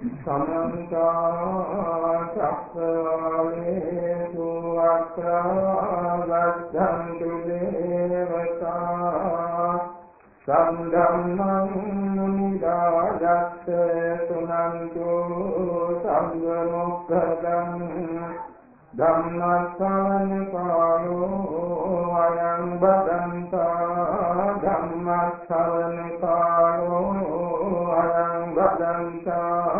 සමන්ත චක්කවාලේසු අත්‍රා ගච්ඡන්තු දේවතා සම්ධම්මං මුනිදායස්ස සුනන්තු සංඝ මොක්ඛදං ධම්මස්සවන කාලෝ අයං බදන්තා ධම්මස්සවන කාලෝ අයං බදන්තා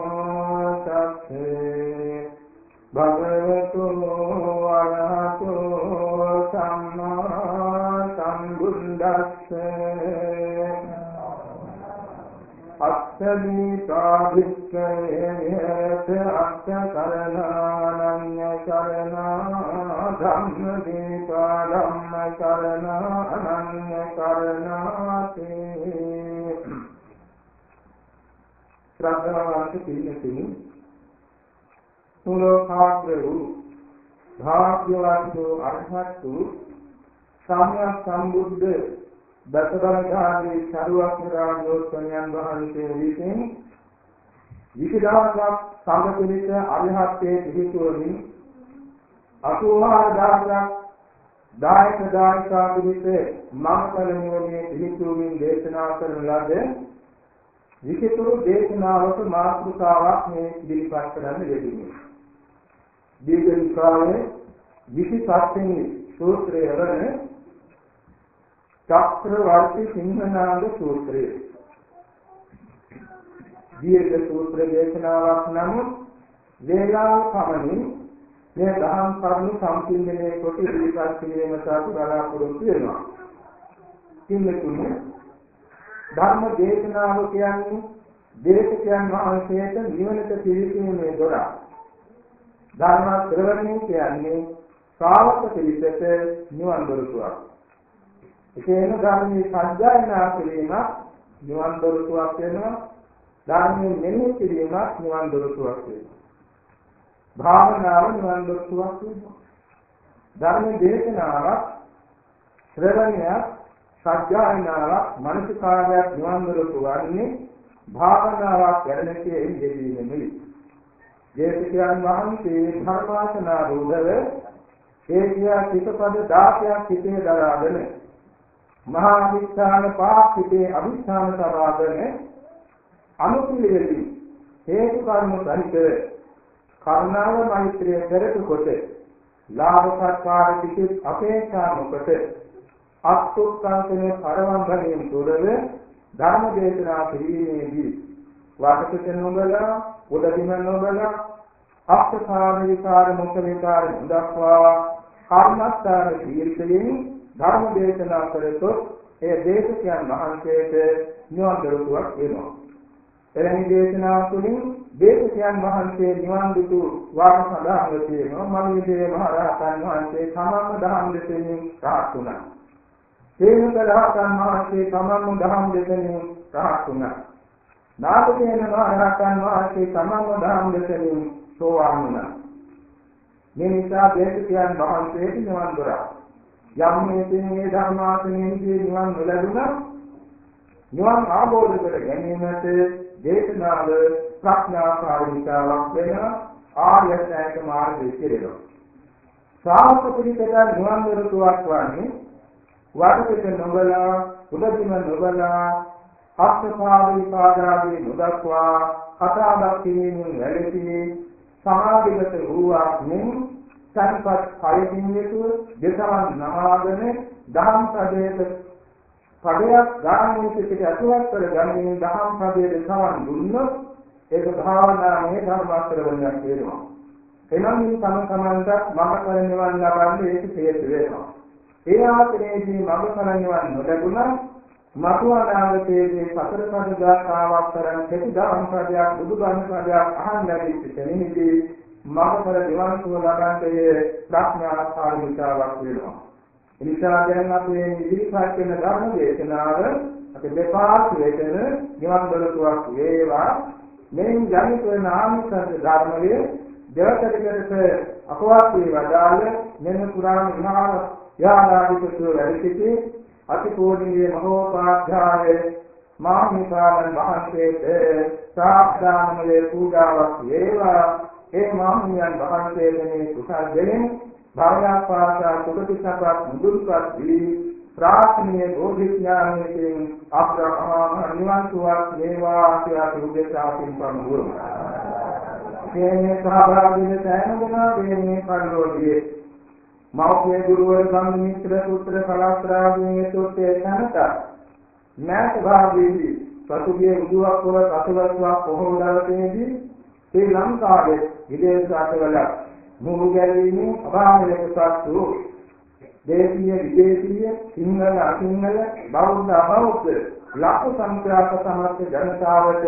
තස්සේ භගවතු වරහතෝ සම්මා සම්බුද්දස්සේ අත්තදීතා භික්ඛවේත අත්ත කරණානඤ්ඤ කරණා ධම්මදීතා ධම්ම කරණානඤ්ඤ කරණාති ශ්‍රද්ධාවන්ත පිළිතුරු සුලෝකාග්‍ර වූ භාග්‍යවත් වූ අරහත් වූ සම්්‍යක් සම්බුද්ධ දසදරකාගේ සරුවක් රාජෝත්සවයන් වහන්සේ විසින් විවිධාවක් සම්පූර්ණිත අරිහත්යේ පිහිටුවමින් අසෝහාර දාසක් දායක දායකා පිළිස මම කලනියෝනේ පිහිටුවමින් දේශනා කරන ලද විචිතුරු දේශනාවක මාතෘකාවක් මේ ඉදිරිපත් කරන්න යෙදුනේ. දීර්ඝනිකායේ 27 වෙනි සූත්‍රය වන චක්‍රවර්ති සිංහනාද සූත්‍රය. දීර්ඝ සූත්‍ර දේශනාවක් නමුත් වේලාව පමණින් මේ දහම් කරුණු සම්පූර්ණණය කොට ඉදිරිපත් කිරීමට අපි බලාපොරොත්තු වෙනවා. කින්නතුනේ ධර්ම දේශනාව කියන්නේ දේශකයන් වහන්සේට නිවනට පිළිපීමේ දොර. ධර්ම ශ්‍රවණය කියන්නේ ශ්‍රාවක පිළිසෙට නිවන් දොරටුවක්. ඒකේන ධර්මයේ සත්‍යයනා කිරීමක් නිවන් දොරටුවක් වෙනවා. ධර්මයේ මෙනෙහි කිරීමක් නිවන් දොරටුවක් වෙනවා. භාවනාව නිවන් දොරටුවක් වෙනවා. ධර්ම දේශනාවක් ශ්‍රවණයක් සත්‍යයනාවක් මනසිකාරයක් නිවන් දොරටුව වන්නේ භාවනාවක් වැඩනකේ යෙදීමෙනි. ජේතිකයන් වහන්සේ ධර්මාසනා රූපව ඒ කියා සිතපද 16ක් හිතේ දරාගෙන මහා අභිස්ථාන පහක් සිටේ අභිස්ථාන සමාදන අනුපිළිවෙලින් හේතු කර්ම සහිත කරුණාව මෛත්‍රිය පෙරට කොට ලාභ සත්කාර කිසිත් අපේක්ෂා නොකොට අත්ුක්කාසනේ පරවම්බණයෙන් තුරව ධර්ම දේශනා පිළිමේදී වාසකත නොබලා උදදිම නොබලා අක්ෂකාර විකාර මුඛ විකාර දක්වා කර්මස්ථාන දීර්ඝයෙන් ධර්ම දේශනා කළොත් ඒ දේශකයන් වහන්සේට නිවන් දොරටුවක් වෙනවා. එවැනි දේශනා තුළින් දේශකයන් වහන්සේ නිවන් දුටු වාක සඳහන් තියෙනවා. මනිවිදේ මහ රහතන් වහන්සේ තමම දහම් දෙසෙන් රහත් වුණා. හේමක රහතන් වහන්සේ තමම දහම් දෙසෙන් රහත් වුණා. නාගසේන මහ රහතන් වහන්සේ තමම දහම් දෙසෙන් සෝවාන් වුණා. මේ නිසා දේශකයන් වහන්සේට නිවන් දොරක් යම් හේතුන් මේ ධර්මාසනයේදී නිවන් නොලැබුණා. නිවන් ආબોධ කර ගැනීමට දේශනාව ප්‍රඥා කාර්යිකාවක් වෙන ආර්ය ශ්‍රේෂ්ඨ මාර්ගය කෙරෙනවා. ශ්‍රාවක පිළිපද නිවන් දොරටුවක් වන්නේ වඩපිට නොබලා උදදිම නොබලා අත්පාදී පාදාදී නොදක්වා කතාබස් කිරීමෙන් වැළකී සමාධිගත වූවක් නෙමෙයි සංපත් කයකින් යුතුව දෙසවන් නමාගෙන දහම් පදයට පදයක් ගාමී සිට අතුවත් කර ගන්නේ දහම් පදයේ සවන් දුන්නොත් ඒක භාවනාවේ ධර්මාස්තරවණයක් වෙනවා. එනම් මේ තම තමන්ට මම කරන නිවන් ලබන්නේ ඒක හේතු වෙනවා. ඒ ආත්මයේදී මම කරන නිවන් නොලැබුණා මතු අනාගතයේදී සතර පද ගාථාවක් තරම් කෙටි ධර්ම පදයක් බුදුබණ පදයක් අහන්න ලැබිච්ච තැනදී මගපර දිවන් සුව ලබන්නේ ප්‍රඥා සාධිකාවක් වෙනවා. එනිසා දැන් අපි ඉදිරිපත් කරන ධර්ම දේශනාව අපි දෙපාර්ශ්වයටම නිවන් දොරටුවක් වේවා. මෙයින් ජනිත වන ආමිෂ ධර්මයේ දෙවතරිකට අපවත් වේ වදාළ මෙන්න පුරාණ විහාර යානාදිකතු වැඩ සිටි අතිපූජනීය මහෝපාධ්‍යාය මාහිමිපාණන් වහන්සේට සාක්ෂාත්මයේ පූජාවක් වේවා ඒ මාහිමියන් වහන්සේට මේ කුසල් දෙමින් භවනා පාසා කුටිසපත් මුදුන්පත් වී ප්‍රාර්ථනීය බෝධිඥානයෙන් අප්‍රමාණ නිවන් සුවක් වේවා කියලා උදෙසා පින්පම් වුරුම. මේ සහභාගී වෙන සෑම දෙනා මේ පරිලෝකයේ මෞඛ්‍ය ගුරුවර සම්මි මිත්‍ර පුත්‍ර කලාස්ත්‍රාගේ සෝතේ තනත මෑත භාගයේදී පසුගිය උදුවක් වල අතවස්වක් පොහොම දවසේදී ශ්‍රී ලංකාවේ විදේශ රටවල මුහු ගැලීමේ අභාවයකටත් වූ දේශීය විදේශීය සිංහල අසිංහල බෞද්ධ අබෞද්ධ ලක්ෂ සංඛ්‍යාත සමස්ත ජනතාවට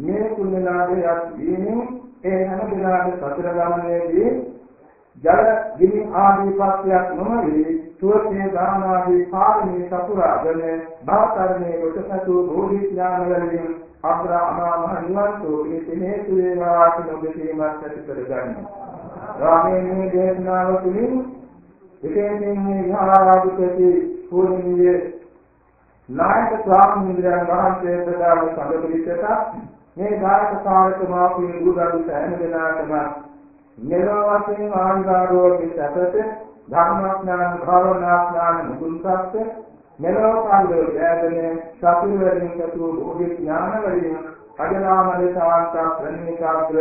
මේ කුණලාදයක් දීමින් ඒ හැම දිනකට සතර ගමනේදී ජල ගිනි ආදී පත්‍යක් නොමැවි සුවසේ දානාදී පාරමී සතුරාගෙන භාතරණේ කොටසතු බෝධි ඥාන වලින් අබ්‍රහ්මා මහ නිවන් සෝපිතේ හේතු වේවා කියන ඔබේමත් ඇති කරගන්න. රාමයේ දේශනාව තුළින් එකෙන් මේ විහාරාධිපති පූජනීය නායක ස්වාමීන් වහන්සේ ප්‍රදාන සම්බුද්ධිකට මේ ධාරක කාලක මාපී ගුරුදරු සෑම දෙනාටම මෙලොව වශයෙන් ආංගාරෝගී සැපත ධර්මඥාන භාවනාඥාන මුදුන්පත් මෙලොව කාලයේ ඈදෙන සතුවරින් සතු බෝධි ඥාන වලින් අජනාමල සාන්ත ප්‍රණීතාග්‍ර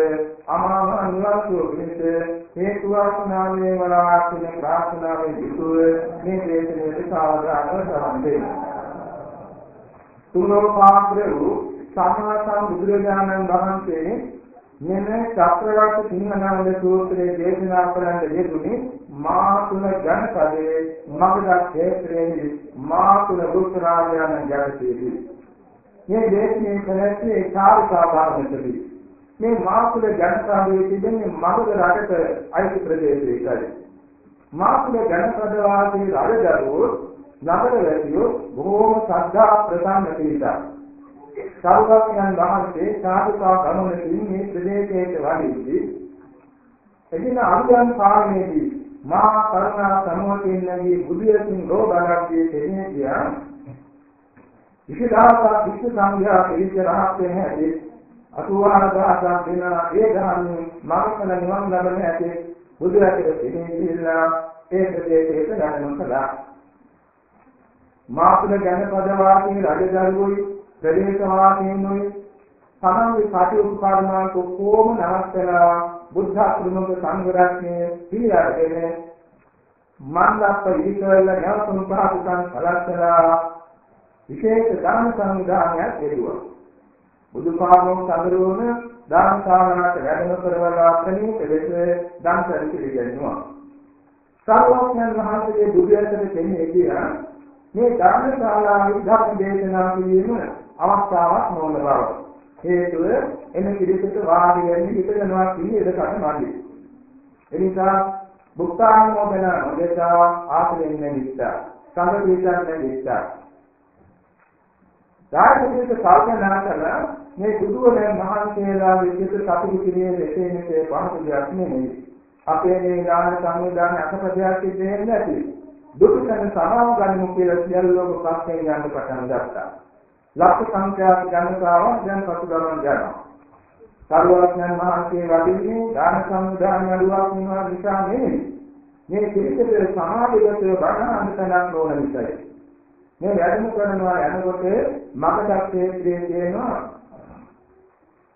අමාම නිවසෝ පිණිස හේතු වාසනාවේ වලාසින ප්‍රාර්ථනාවේ යුතුව මේ දේශනාවේ සාවධානව සම්බන්ධයි. තුනෝ පාත්‍ර වූ සම්මා සම්බුදුරජාණන් වහන්සේ මෙන්න චක්‍රවර්ති සිංහනාද සූත්‍රයේ දේශනා කරන්න යෙදුනේ. මා තුන ජනපදයේ මගධ ක්ෂේත්‍රයේ මා තුන රුක්රාජයන් ජනපදයේ මේ දේශනේ කරන්නේ කාර්කා භාගයකදී මේ මා තුන ජනපදයේ තිබෙන්නේ මගධ රටක අයිති ප්‍රදේශයකයි. මා තුන ජනපද වාසී රජදරුවෝ නගර වැසියෝ බොහෝම ශ්‍රද්ධා ප්‍රසන්න පිරිසක්. සාරුවක්යන් වහන්සේ සාදුකා ගමනකින් මේ ප්‍රදේශයට වඩිද්දී එදින අනුයන් පාරමේදී මා කරුණා සමෝතින්නගේ බුදියකින් රෝගාග්ගේ තෙන්නේ කියා විශේෂාත විශ්ව සංඝයා පිළිච්ච රහත් වෙන හැටි අතුවාන දහසක් දෙන ඒ ධර්මයෙන් මාර්ගඵල නිවන් ලබන හැටි බුදුරජාණන් තෙන්නේ කියලා ඒ ප්‍රදේශයට ගමන් කළා. මාතුල ජනපද වාසී රජදරුවෝයි ප්‍රදේශ වාසීන්වයි තමන්ගේ කටයුතු කර්මාන්ත කොහොම නවත්තලා බුද්ධ ශ්‍රමක සංඝ රත්නයේ පිළිඅරගෙන මන්දප්ප ඉතිවල නැවතුම් පහසුකම් සලස්සලා විශේෂ දාන සංවිධානයක් ලැබුවා. බුදුපාමෝ සමරුවන දාන ශාලාවට වැඩම කරවලා ප්‍රණීත ලෙස දන් සැලි පිළිගන්නවා. සර්වඥයන් වහන්සේගේ බුදුරජාණන් දෙන්නේ කියා මේ දාන ශාලාවේ ධර්ම දේශනා කිරීම අවස්ථාවක් නොවන බව. හේතුව එන පිළිසෙට වාඩි වෙන්නේ හිතනවා කියන එකට නැති. එනිසා බුක්තානුමෝදන නොදේශා ආසනෙන් නැගිට්ටා. සංඝ පිළිසක් නැගිට්ටා. ධාර්මික කල්පනා කරලා මේ බුදුවරයන් වහන්සේලා විදිහට සතුටු කිරීමේ එසේ මෙසේ පහසු දෙයක් නෙමෙයි. අපේ මේ ඥාන සංවිධාන අකපදයක් සිද්ධ නැති. දුක කරන සමාව ගනිමු කියලා සියල්ලෝම පස්සේ යන්න පටන් ගත්තා. ලක්ෂ සංඛ්‍යාත ජනතාවක් දැන් පසුගමන් යනවා. සර්වඥන් වහන්සේ වදින්නේ දාන සම්දාන නඩුවක් වෙනවා නිසා නෙමෙයි. මේ පිළිසෙට සමාධිගතව බණහන්තනක් නොවන නිසායි. මේ වැඩම කරනවා යනකොට මගට ක්ෂේත්‍රයේ තියෙනවා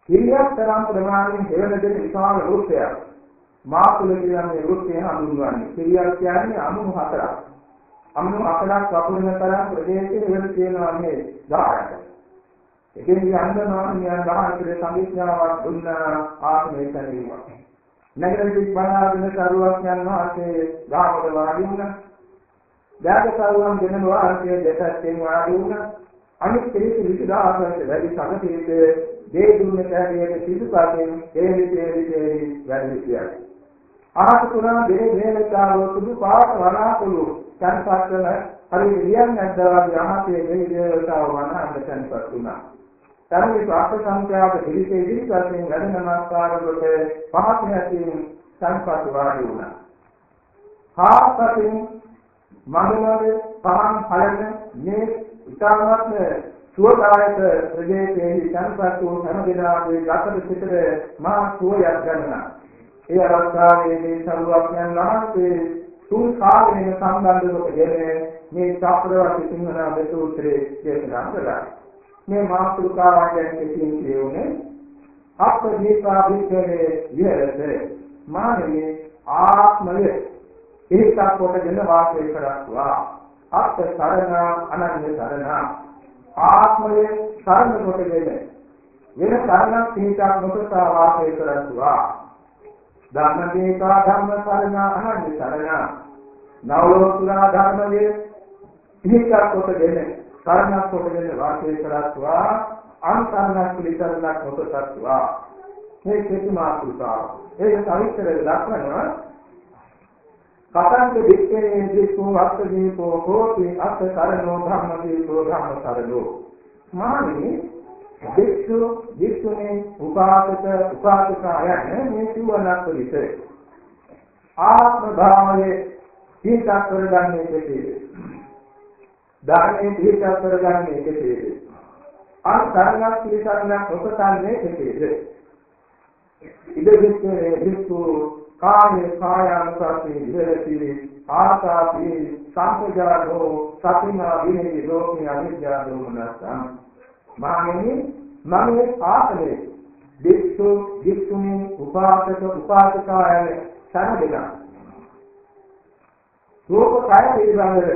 කිරියක් තරම් ප්‍රමාණයෙන් හේවන දෙන විශාල වෘත්තයක්. මාතුල කියන්නේ වෘත්තය හඳුන්වන්නේ. කිරියක් කියන්නේ අමුණු හතරක්. අමුණු අකලක් වපුරන තරම් ප්‍රදේශයේ වෙන තියෙනවා මේ ධාරක. එකින් යන්නවා නියන් වහන්සේ සමිඥාවක් දුන්න ආත්මේ කරීම. නගරෙදි බණාගෙන කරුවක් යන වාසේ ගාමවල වාඩි වුණා. දාග කරුවන් දෙන වාසේ දෙකෙන් වාඩි වුණා. අනිත් කෙනෙකු විසදාසයට වැඩි සමතේට දේ දුන්න කැරියට සිදුපතෙන් හේලි හේලි හේලි වැඩි කියයි. ආහත තුනා දේ දේලතාව සුදු පාට වනාකුළු සංසත් කරන හරි ලියන්නේ නැද්දා යහතේ දේ දේලතාව වනාන්න සංසත් වුණා. තරමේ ප්‍රාප්ත සංඛ්‍යාව පිළිසේ ඉදිරිපත්ෙන් වැඩ නමස්කාර කොට පහත් නැතිව සංපත් වාඩි වුණා. හාපතින් මඟනවේ පහන් හලන මේ ඉතාමත්ම සුවදායක ප්‍රදේශයේ සංපත් වූ හැම දිනාගේ ගතට සිටර මා සුවයක් ගන්නා. ඒ අවස්ථාවේ මේ සරුවඥන් වහන්සේ තුන් කාලෙක සම්බන්ධ කොටගෙන මේ චක්‍රවර්ති සිංහනාද සූත්‍රයේ දේශනා කළා. මේ මාතෘකාවන් ගැන කෙටියෙන් කියුනේ අපදීපා විචරේ විහෙරත මානවේ ආත්මය. ඒකක් කොටගෙන වාසය කරත්වා. අත් සරණ අනන්‍ය සරණ. ආත්මය සරණ කොටගෙන වෙන සරණක් තීතක් නොකසා වාසය කරත්වා. ධම්ම දීපා ධම්ම සරණ අනන්‍ය සරණ. නවලෝතුරා ධර්මයේ තීතක් කොටගෙන සරණක් කොටගෙන වාසය කරත්වා අන්තරණක් පිළිතරණක් නොකරත්වා මේ කෙටි මාතෘකාව. ඒක සවිස්තර දක්වනවා. කතංක දික්කේ දික්ඛෝ අත්ථදීපෝ හෝති අත්ථ සරණෝ ධම්මදීපෝ ධම්ම සරණෝ. මානි දික්ඛු දික්ඛුනේ උපාසක උපාසකායන් මේ සිවණක් පිළිස ආත්ම භාවයේ හිතක් කරගන්නේ කෙසේද දානයේ පිළිපද කරගන්නේ කෙසේද? අන් තරණක් පිළිසරණක් ඔසතන්නේ කෙසේද? ඉදෙවිස්සේ විස්සු කායේ කායානුසාරී විහෙරති ආකාපි සංකජානෝ සතිනා විනේ ලෝකේ අනිත්‍ය දෝමනසං මානෙනි මමේ ආසනේ විස්සු විස්සුනි උපාසක උපාසිකායන සරදෙනා රූප කාය පිළිබඳව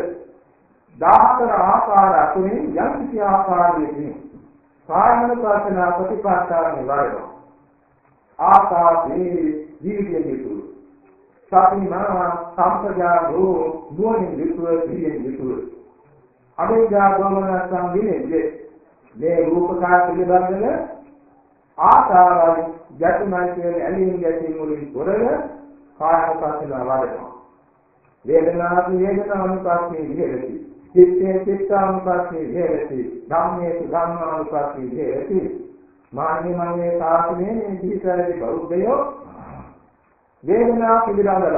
14 ආකාර අතුරින් යම් කිසි ආකාරයකින් කායන ප්‍රාර්ථනා ප්‍රතිපත්තාවේ වරනවා. ආකාශේ ජීවිතයේ යුතුය. සතිමා සම්පජානෝ නුවණින් යුතුව ජීවිතයේ යුතුය. අවිද්‍යා දෝමන සංවිනේ මේ රූපකාර පිළිබඳව ආකාරයි යතුමයි කියන ඇලීම් ගැටීම් වලින් තොරව කායන ප්‍රාර්ථනා වරනවා. වේදනාදී වේදනානුපස්සී විහෙරති. චිත්තේ චිත්තානුපස්සී විහෙරති. ධම්මේ ධම්මානුපස්සී විහෙරති. මාන්නේ මන්නේ සාසනේ මේ පිළිසරදී බෞද්ධයෝ වේදනා පිළිබඳව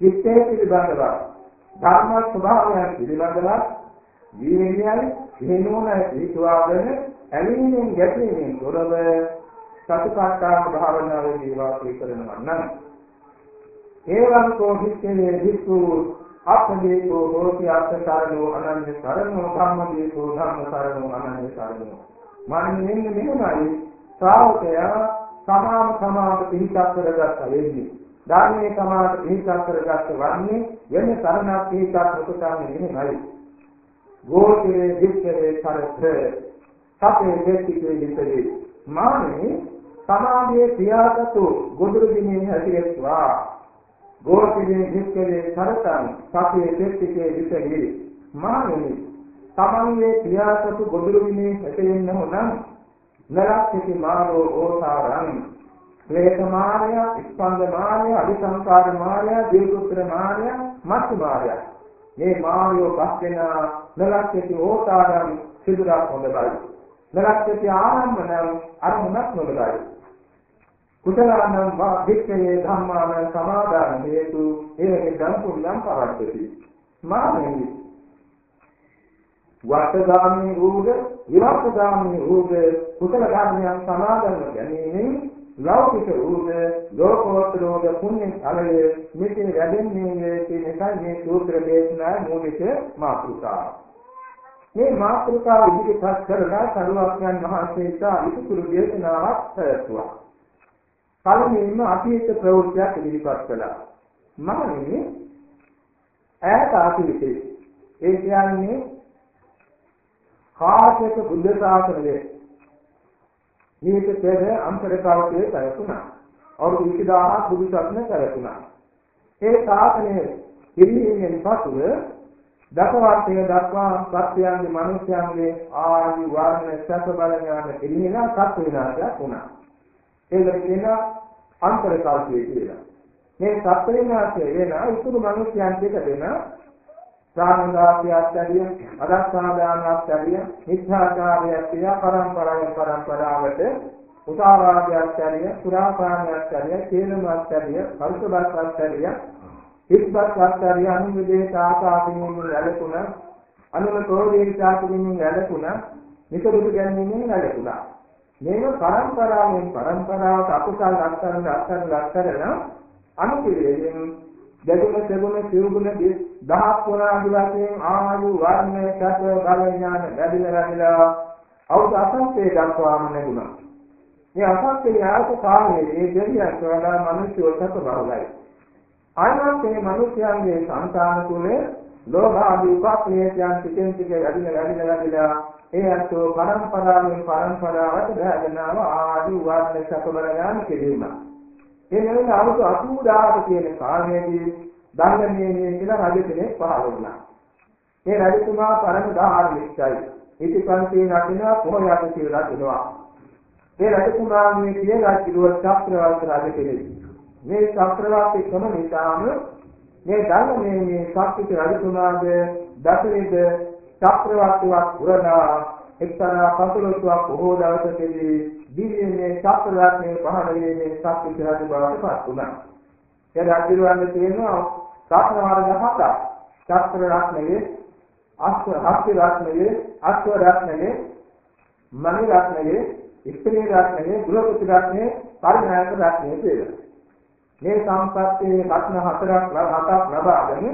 චිත්තේ පිළිබඳව ධර්ම ස්වභාවයන් පිළිබඳව ජීවිතයයි හේනෝන හේතුවාගෙන ඇලීමෙන් ගැටීමෙන් තොරව සතිපට්ඨාන භාවනාවේ වාසය කරනවා නම් ඒවං කෝ හික්කේ හික්ඛු අපදීපෝ හෝති අත්තරණෝ අනන්‍ය සරණෝ ධම්මදීපෝ ධම්ම සරණෝ අනන්‍ය සරණෝ මන්නේ මෙන්න මෙහෙමයි. ශ්‍රාවකයා සමාම සමාම පිහිටක් කරගත්ත වෙන්නේ. ධර්මයේ සමාත පිහිටක් කරගත්ත වන්නේ වෙන සරණක් පිහිටක් නොකටන්නේ මෙහෙමයි. ගෝචරේ විච්චරේ කරත් සතේ දෙතිකේ විතරේ මානේ සමාධියේ ක්‍රියාකතු ගොදුරු දිනේ හැටියත්වා. ගෝතිනේ වික්කලේ කරතන් සතියේ දෙත්තිකේ විතරේ මානෙනි තමන්ගේ ක්‍රියාසතු ගොදුරු විනේ හැටෙන්න හොනම් නරක්ති මානෝ ඕසාරං ක්ලේශ මානය, ස්කන්ධ මානය, අபிසංකාර මානය, දීර්ඝුත්තර මානය, මත්තු මානය. මේ මානයෝ පස් දෙනා නරක්ති ඕසාරං සිදුරා හොඳ බයි. නරක්ති ආරම්භන අරමුණක් නොබලයි. කුසලානම් වා වික්ඛේ ධම්මාන සමාදාන හේතු ඒකේ සම්පූර්ණම් පවත්තති මානෙහි වර්තගාමී රූප විවර්තගාමී රූප කුසල ධර්මයන් සමාදන් ගැනීමෙන් ලෞකික රූප ලෝකෝත්තර රූප පුණ්‍ය ඵලය මෙතේ වැඩෙන්නේ කියන එකයි මේ සූත්‍ර දේශනා මූලික මාතෘකාව. මේ මාතෘකාව ඉදිරිපත් කරලා සරුවක්යන් වහන්සේ සා ඉතුරු දේශනාවක් පැවැත්වුවා. පළමුවෙන්ම අතීත ප්‍රවෘත්තියක් ඉදිරිපත් කළා. මමනේ ඈත අතීතේ ඒ කියන්නේ කාශ්‍යප බුද්ධ ශාසනයේ මේක පෙර අන්තරකාවතේ පැවතුණා. අවුරුදු 20000ක් බුදු සසුන පැවතුණා. ඒ ශාසනය පිළිහිමින් පසුව දසවර්තය දක්වා සත්‍යයන්ගේ මිනිස්යන්ගේ ආදි වර්ණ සැප බල ඥාන පිළිහිලා සත්‍ය විනාශයක් වුණා. ඒකට කියනවා අන්තර කල්පය කියලා. මේ සත්‍ය විනාශය වෙන උතුරු මිනිස්යන් දෙක දෙන සාමදාසියත්ය අදස්සාදානත්ය මිත්‍යාචාරයත්ය පරම්පරාවෙන් පරම්පරාවට උදාරාගයත්ය සුරාපානයත්ය කේලමත්ය පරිසබත්ත්ය හිත්පත් වාස්තරය අනුවිදේශ ආකාශයෙන් වැළකුණ අනුමතෝදේ චාතුරින් වැළකුණ නිකරුදු ගැනීමෙන් වැළකුණා මේක පරම්පරාවෙන් පරම්පරාවට අකුසල් අක්තරන අක්තරන අක්තරන අනුපිළිවෙලින් දෙගුණ සෙගුණ සිවුගුණ දහස් පුරාදි වශයෙන් ආයු වර්ණ සත බල ඥාන වැඩිලා වැඩිලා අවුත් අසංකේ දක්වාම නැගුණා. මේ අසංකේ ආයත කාලයේ මේ දෙවියන් වඩා මිනිස්සු සත බහුලයි. ආයමත් මේ මිනිස්යන්ගේ සංකාන තුල ලෝභ ආදී උපක්ලේශයන් ටිකෙන් ටික වැඩිලා වැඩිලා වැඩිලා ඒ අතෝ පරම්පරාවෙන් පරම්පරාවට බහගෙනව ආදී වර්ණ සකබල ගන්න කෙරෙනවා. ඒ නෙවෙයි අවුරුදු 80000ක කියන කාලයේදී දංගමයේ කියලා රජ කෙනෙක් පහළ වුණා. මේ රජතුමා පරම ධාර්මිකයි. ඉතිපන්ති රකින්නවා කොහොමද කියලා දෙනවා. ඒ රජතුමාගේ පියගත් කිරුව චක්‍රවර්ති රජ කෙනෙක්. මේ චක්‍රවර්ති ක්‍රම නිසාම මේ ධර්මයේ මේ ශක්තික රජතුමාද දසවිද චක්‍රවර්තිවක් පුරනා එක්තරා පසළොස්වක් බොහෝ දවසකදී දිව්‍යමය චක්‍රරත්නයේ පහළ වීමේ ශක්තික රජ බවට පත් වුණා. ඒ රජුවන්ගේ තියෙනවා රත්න වර්ග හතක්. චක්‍ර රත්නයේ අශ්ව හස්ති රත්නයේ අශ්ව රත්නයේ මණි රත්නයේ ස්ත්‍රී රත්නයේ ගෘහපති රත්නයේ පරිණායක රත්නයේ කියලා. මේ සම්පත්තේ රත්න හතරක් හතක් ලබාගෙන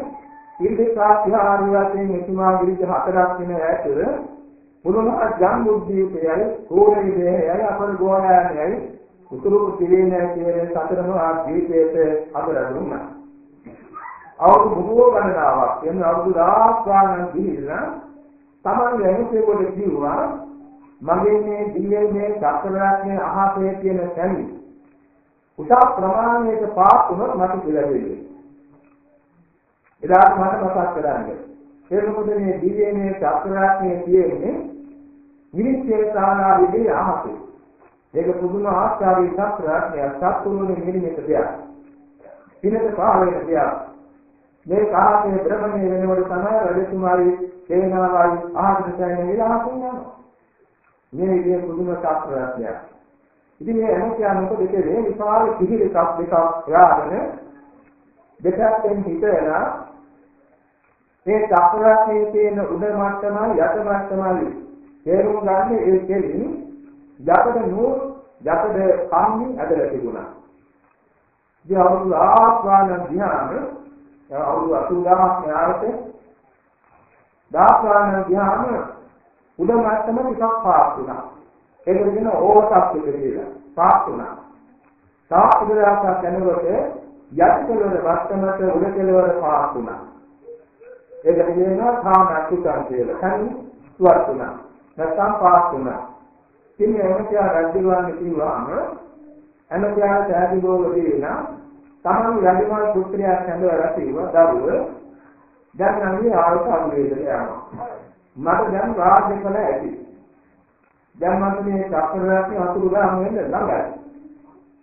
ඉර්ධිකා විහාරී වශයෙන් එතුමා විරුද්ධ හතරක් වෙන ඇත මුළුමහත් ජම්බුද්දීපයයි කෝණවිදේයයි අපර ගෝණයයි උතුරු පිළිනේ කියන සතරම ආදීපේට අදර දුන්නා අවුරුදු බොහෝ ගණනාවක් එන්න අවුරුදු 1000 ගණන් ගිහිල්ලා තමන් යහුසේකොට කිව්වා මගේ මේ දිල්ලේ චක්‍රරත්නයේ අහසේ තියෙන තැනි උසස් ප්‍රමාණයක පාස් වුණොත් මට පිළිගන්නේ. එදාට මට මතක් කරගන්න. ඒ මොකද මේ දිව්‍යමය චක්‍රාත්මයේ තියෙන්නේ විනිශ්චය සානාවිදී අහසේ. ඒක පුදුම ආශ්චර්ය චක්‍රාත්මය සත්තුරුනේ නිර්මිත දෙයක්. පිනක කාලයක දෙයක්. මේ කාහේ බ්‍රහ්මණය වෙනකොට තමයි රජතුමායි සේනාවයි ආහාර දෙන්නේ විලාසින් යනවා. මේ විදිහේ පුදුම චක්‍රාත්මයක්. ඉතින් මේ ඇමතියා මොකද කරේ විශාල කිහිලි එකක් දෙකක් හොයාගෙන දෙකෙන් හිතලා මේ චක්‍රාසයේ තියෙන උඩ මට්ටමයි යට මට්ටමයි තේරුම් ගන්න ඒ කෙලින් යකඩ නූල් යකඩ කම්මි ඇදලා තිබුණා. ඉතින් අවුරුදු ආස්වාන ධ්‍යාන අවුරුදු 80000ක් යාරට දාස්වාන ධ්‍යාන උඩ මට්ටම ටිකක් පාස් වුණා. ඒකට කියන ඕවටක් කියලා. පාස් වුණා. තාක් ඉදලාසක් යනකොට යටි කෙළවර වස්තමත උඩ කෙළවර පාස් වුණා. ඒකට කියනවා කාමච්චුකම් කියලා. කන්නේ ස්වර්ථ වුණා. නැත්නම් පාස් වුණා. ඉතින් එමෙතියා රජුගාන්නේ කිව්වාම එමෙතියා සෑදි බෝලදී නා තමන් රජමාල් පුත්‍රයා සැඳවලා තිබුණා දරුව දැන් නම් මේ ආයත අනුවේදනය යනවා. මට දැන් රාජ්‍ය කළ ඇති. දැන් මම මේ චක්‍රවර්ති අතුරු ගාම වෙන්න ළඟයි.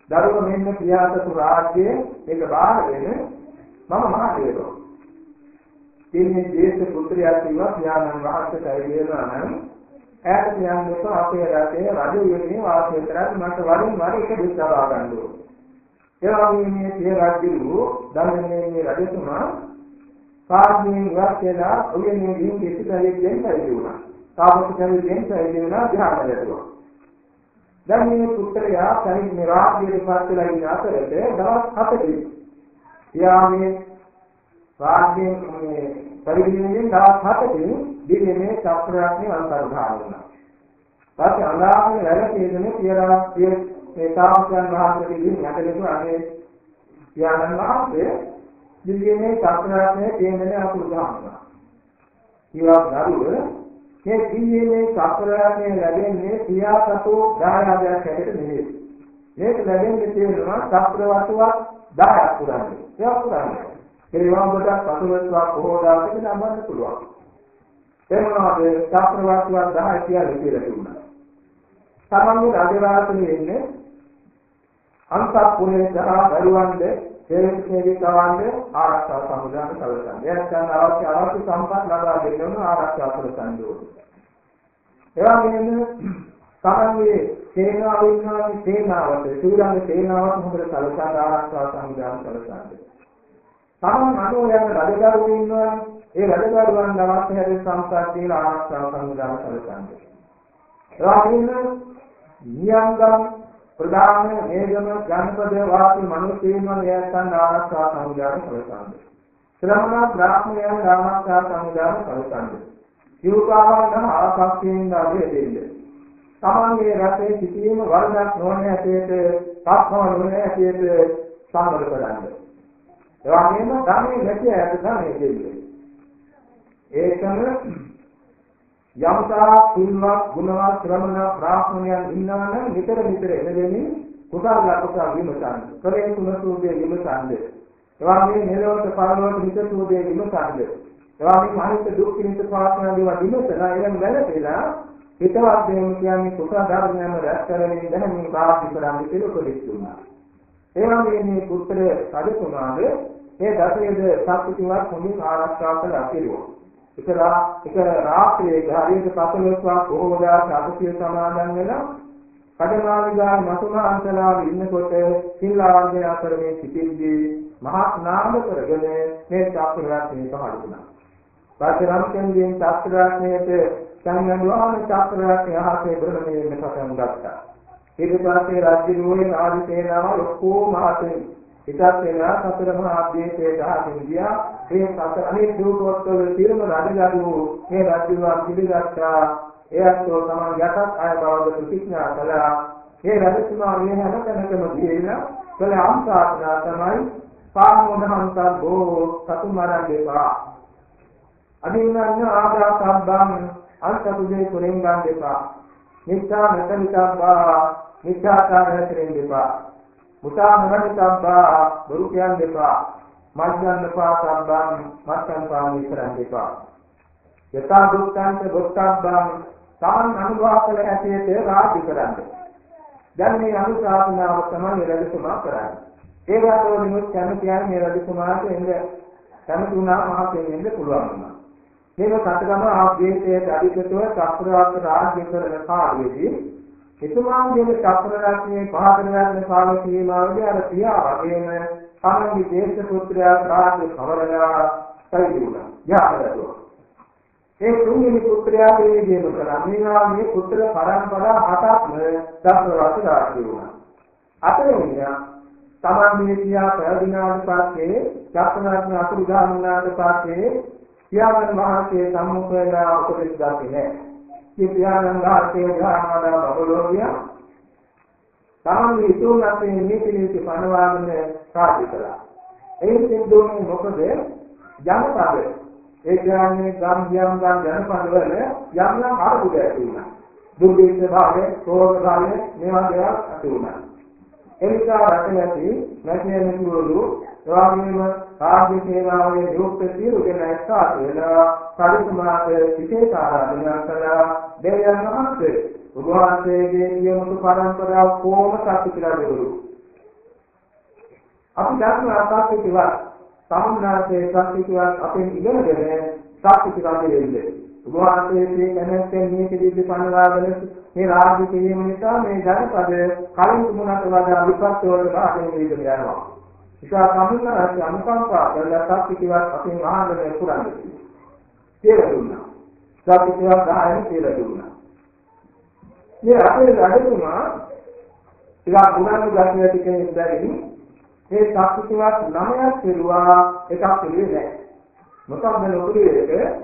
දරුව මෙන්න පියාසතු රාජ්‍යයේ මේක බාරගෙන මම මහදේවෝ. ඉන්නේ දේශ පුත්‍රයා කිව්වා පියාණන් වහන්සේට ඇවිල්ලා නම් ඈත පියාණන්ට අපේ රටේ රජු වෙන්නේ වාසය කරත් මට වරින් වර එක දෙයක් ලබා ගන්න ඕනේ. ඒ වගේම මේ සිය රාජ්‍යරු ධර්මයේ රජතුමා කාර්යයෙන් ඉවත් වෙලා ඔයනේ දින් කිසි කෙනෙක් දෙන්න වුණා. තාපසකෙනෙන් සැලෙනවා ධ්‍යාන ලැබුවා. දැන් මේ පුත්‍රයා පරිදි නිරාග්‍යයට පත් වෙලා ඉන්න අතරේ දවස් හතකදී යාමේ රාග්‍යයෙන් මේ පරිදියෙන් දවස් හතකදී දිනේ චක්‍රයක්නේ අන්තර්ධාන වුණා. ඊපස්සේ අනාගත වැඩේදෙනේ කියලා මේ තාපසයන් වහන්සේගෙන් යටලෙතු අනේ යානන් වහන්සේ දිනේ චක්‍රයක්නේ තේන්නේ අකුරු ගන්නවා. ඊවා දරුව මේ ජීවිතයේ චක්‍රයන්ේ ලැබෙන්නේ ක්‍රියාසතු ධාරාදයක් හැටියට නෙවෙයි. මේක ලැබෙන්නේ තියෙනවා චක්‍ර වස්තුවක් 10ක් පුරන්නේ. ඒක පුරන්නේ. ඒ වගේම පසුබිමක් බොහෝ දායක නම්බන්න පුළුවන්. ඒ මොනවාද? ශාස්ත්‍රවාදීන් 10 කියලා කියලා දුන්නා. තමන්ගේ රාජවාසනේ ඉන්නේ අන්තපුරේ දහා දරුවන්ද හේතු සේවිකවන්ද ආරක්ෂා සමුදාන කළසන්. එයන් අවශ්‍ය අවශ්‍ය සම්පත් ලබා දෙන්න ආරක්ෂා කළසන් දෝන. එවා මෙන්න තමන්ගේ සේනාව ඉන්නවාගේ සේනාවට ශ්‍රී සේනාවට හොඳට කළසන් ආරක්ෂා සමුදාන කළසන්. තමන් අනුව යන රජදරුවෝ ඉන්නවානේ ඒ රජදරුවන් අවශ්‍ය හැරි සම්පත් දීලා ආරක්ෂා සමුදාන කළසන්. එවා මෙන්න නියංගම් ප්‍රධාන නේගම ජනපද වාසී මිනිසුන් වහන්සේයන් ආරක්ෂා සමුදාය කළසන්ද. ශ්‍රමණ බ්‍රාහ්මණයන් ආරක්ෂා සමුදාය කළසන්ද. යෝගාවන ආසක්තියෙන් දාගේ දෙන්නේ. තමන්ගේ රටේ සිටීම වරදක් නොවන හැටියට සක්මව නොවන හැටියට සම්බර කරන්නේ. ඒ වගේම ධනෙ නැති ඇත ධනෙ දෙන්නේ. ඒකම යම්තා සිල්වත් ගුණවත් ශ්‍රමණ බ්‍රාහ්මණයන් ඉන්නවා නම් නිතර නිතර එළදෙමින් කුසල ලකුසල විමසන්න. කලෙන් තුනසුදේ විමසන්න. එවාගේ මෙලොවට පරලොවට හිතසුදේ විමසන්න. එවාගේ මනිත දුක් කිනිත පාස්නා දේවා විමසලා එනම් වැළපෙලා හිතවත් දෙයක් කියන්නේ කුසල ධර්මයන් රැස් කරමින් දැනමින් පාස්ති කරන්නේ කියලා කොලිස්සුනා. ඒ වගේ මේ පුත්‍ර රජතුමාද මේ දසයේද සත්‍යතිවත් හොඳින් ආරක්ෂා කළ අතිරුවා. එක එක රාත්‍රියේක හරියට පසළොස්වක් බොහෝ දාස අටසිය සමාදන් වෙලා කඩමාලිගා මතුමාන්තලාව ඉන්නකොට සිල්ලාවන්ගේ අතර මේ සිටින්දී මහත් නාම කරගෙන මේ ශාස්ත්‍රාත්මක පහළුණා. පාතරම්කෙන්ගෙන් ශාස්ත්‍රාත්මයට සංයනුවාන ශාස්ත්‍රාත්මය අහසේ බ්‍රහ්මණයෙන් පටන් ගත්තා. ඊට පස්සේ රාජ්‍ය නුවණින් ආදි සේනාව ඔක්කොම අතේ හිතත් වෙනා සතර මහා ආද්‍යේශයේ දහකින් ගියා. ඒ සතර අනෙක් දුකවත්වල තිරම රජගඩු මේ රජුවා පිළිගත්තා. එයත්ෝ තමන් යටත් අය බවද ප්‍රතිඥා කළා. ඒ රජතුමා මේ හැම තැනකම ගිහිල්ලා කළ ආම්සාතනා තමයි පාමොදහන්තන් බෝ සතු මරන් දෙපා අදින්නන්න ආදා සම්බම් අන්තකුදේ කුරෙන් ගන්න දෙපා මිත්‍යා මෙතනිකබ්බා මිත්‍යාකාරය කෙරෙන් දෙපා මුසා නොවනිකම්බා බොරු කියන්න එපා. මත්යන් එපා සම්බන් මත්යන් පානි කරන්න එපා. යථා දුක්ඛන්ත දුක්ඛබ්බං තමන් අනුභව කළ හැටියට රාජ්‍ය කරන්න. දැන් මේ අනුශාසනාව තමයි රජතුමා කරන්නේ. ඒ වගේම කැමතියන් මේ රජතුමාට එන්න කැමතුණා මහතෙන් එන්න පුළුවන් වුණා. මේක සතගම ආග්‍රේතයේ අධිකතව චක්‍රවර්ති රාජ්‍ය කරන කාලයේදී එතුමාගේ චක්‍ර රත්නයේ පහතන යන කාල සීමාවදී අර පියා වගේම තමන්ගේ දේශ පුත්‍රයා කාගේ කවරලා සයිදුණා. යාකරදුවා. ඒ තුන්වෙනි පුත්‍රයාගේ දේම කළා. මේවා මේ පුත්‍ර පරම්පරා හතක්ම චක්‍රවර්ති රාජ්‍ය වුණා. අතෙන්ිය තමන්ගේ පියා පැවිදිනාට පස්සේ චක්‍රවර්ති අතුරු ගාමුණාට පස්සේ පියාණන් වහන්සේ සම්මුඛ වෙලා උපදෙස් ගන්නේ නැහැ. පියාණන් වහන්සේ ධර්මවල බබලෝවිය තමන්ගේ ඉතුරුනත් මේ පිළිවිති පනවාගෙන සාධි කළා. ඒ සිද්ධුනේ මොකද ජනපද ඒ කියන්නේ ගම් ගම් ගම් ජනපද වල යම් යම් අරුබුද ඇති වුණා. දුර්භික්ෂ භාවය, රෝග භාවය මේවා දේවල් ඇති වුණා. ඒ නිසා රට නැති නැති නැතිවලු එවාගෙම කාර්ය සේවාවේ නියුක්ත සියලු දෙනා එක්සාත් වෙලා පරිතුමාට විශේෂ ආරාධනා කළා. දෙවියන් වහන්සේ උන්වහන්සේගේ නියමිත පරම්පරාව කොහොම සතු කියලා දෙවලු? අපි ධර්ම ආකාශයේවත් සම්මානසේ සත්‍යතිවත් අපෙන් ඉගෙනගෙන සත්‍යතිවත් දෙන්නේ උන්වහන්සේගේ කැමැත්තෙන් මේ පිළිදි පනවාගෙන මේ රාජ්‍ය කිරීම නිසා මේ ජනපද කලින් තුමුණට වඩා විපත් වලට භාගයෙන් වීගෙන යනවා. නිසා සම්මානයි අනුකම්පා කරලා සත්‍යතිවත් අපෙන් ආනන්දේ පුරන්නේ කියලා දුන්නා. සත්‍යතිවත් ආයෙත් කියලා දුන්නා. මේ අපේ රජතුමා ටිකක් ගුණානු ගන්න ඇති කෙනෙක් බැරි මේ සත්‍යතිවත් නමයක් පිළුවා එකක් පිළිවේ නැහැ. මොකක්ද නොපිළිවෙලක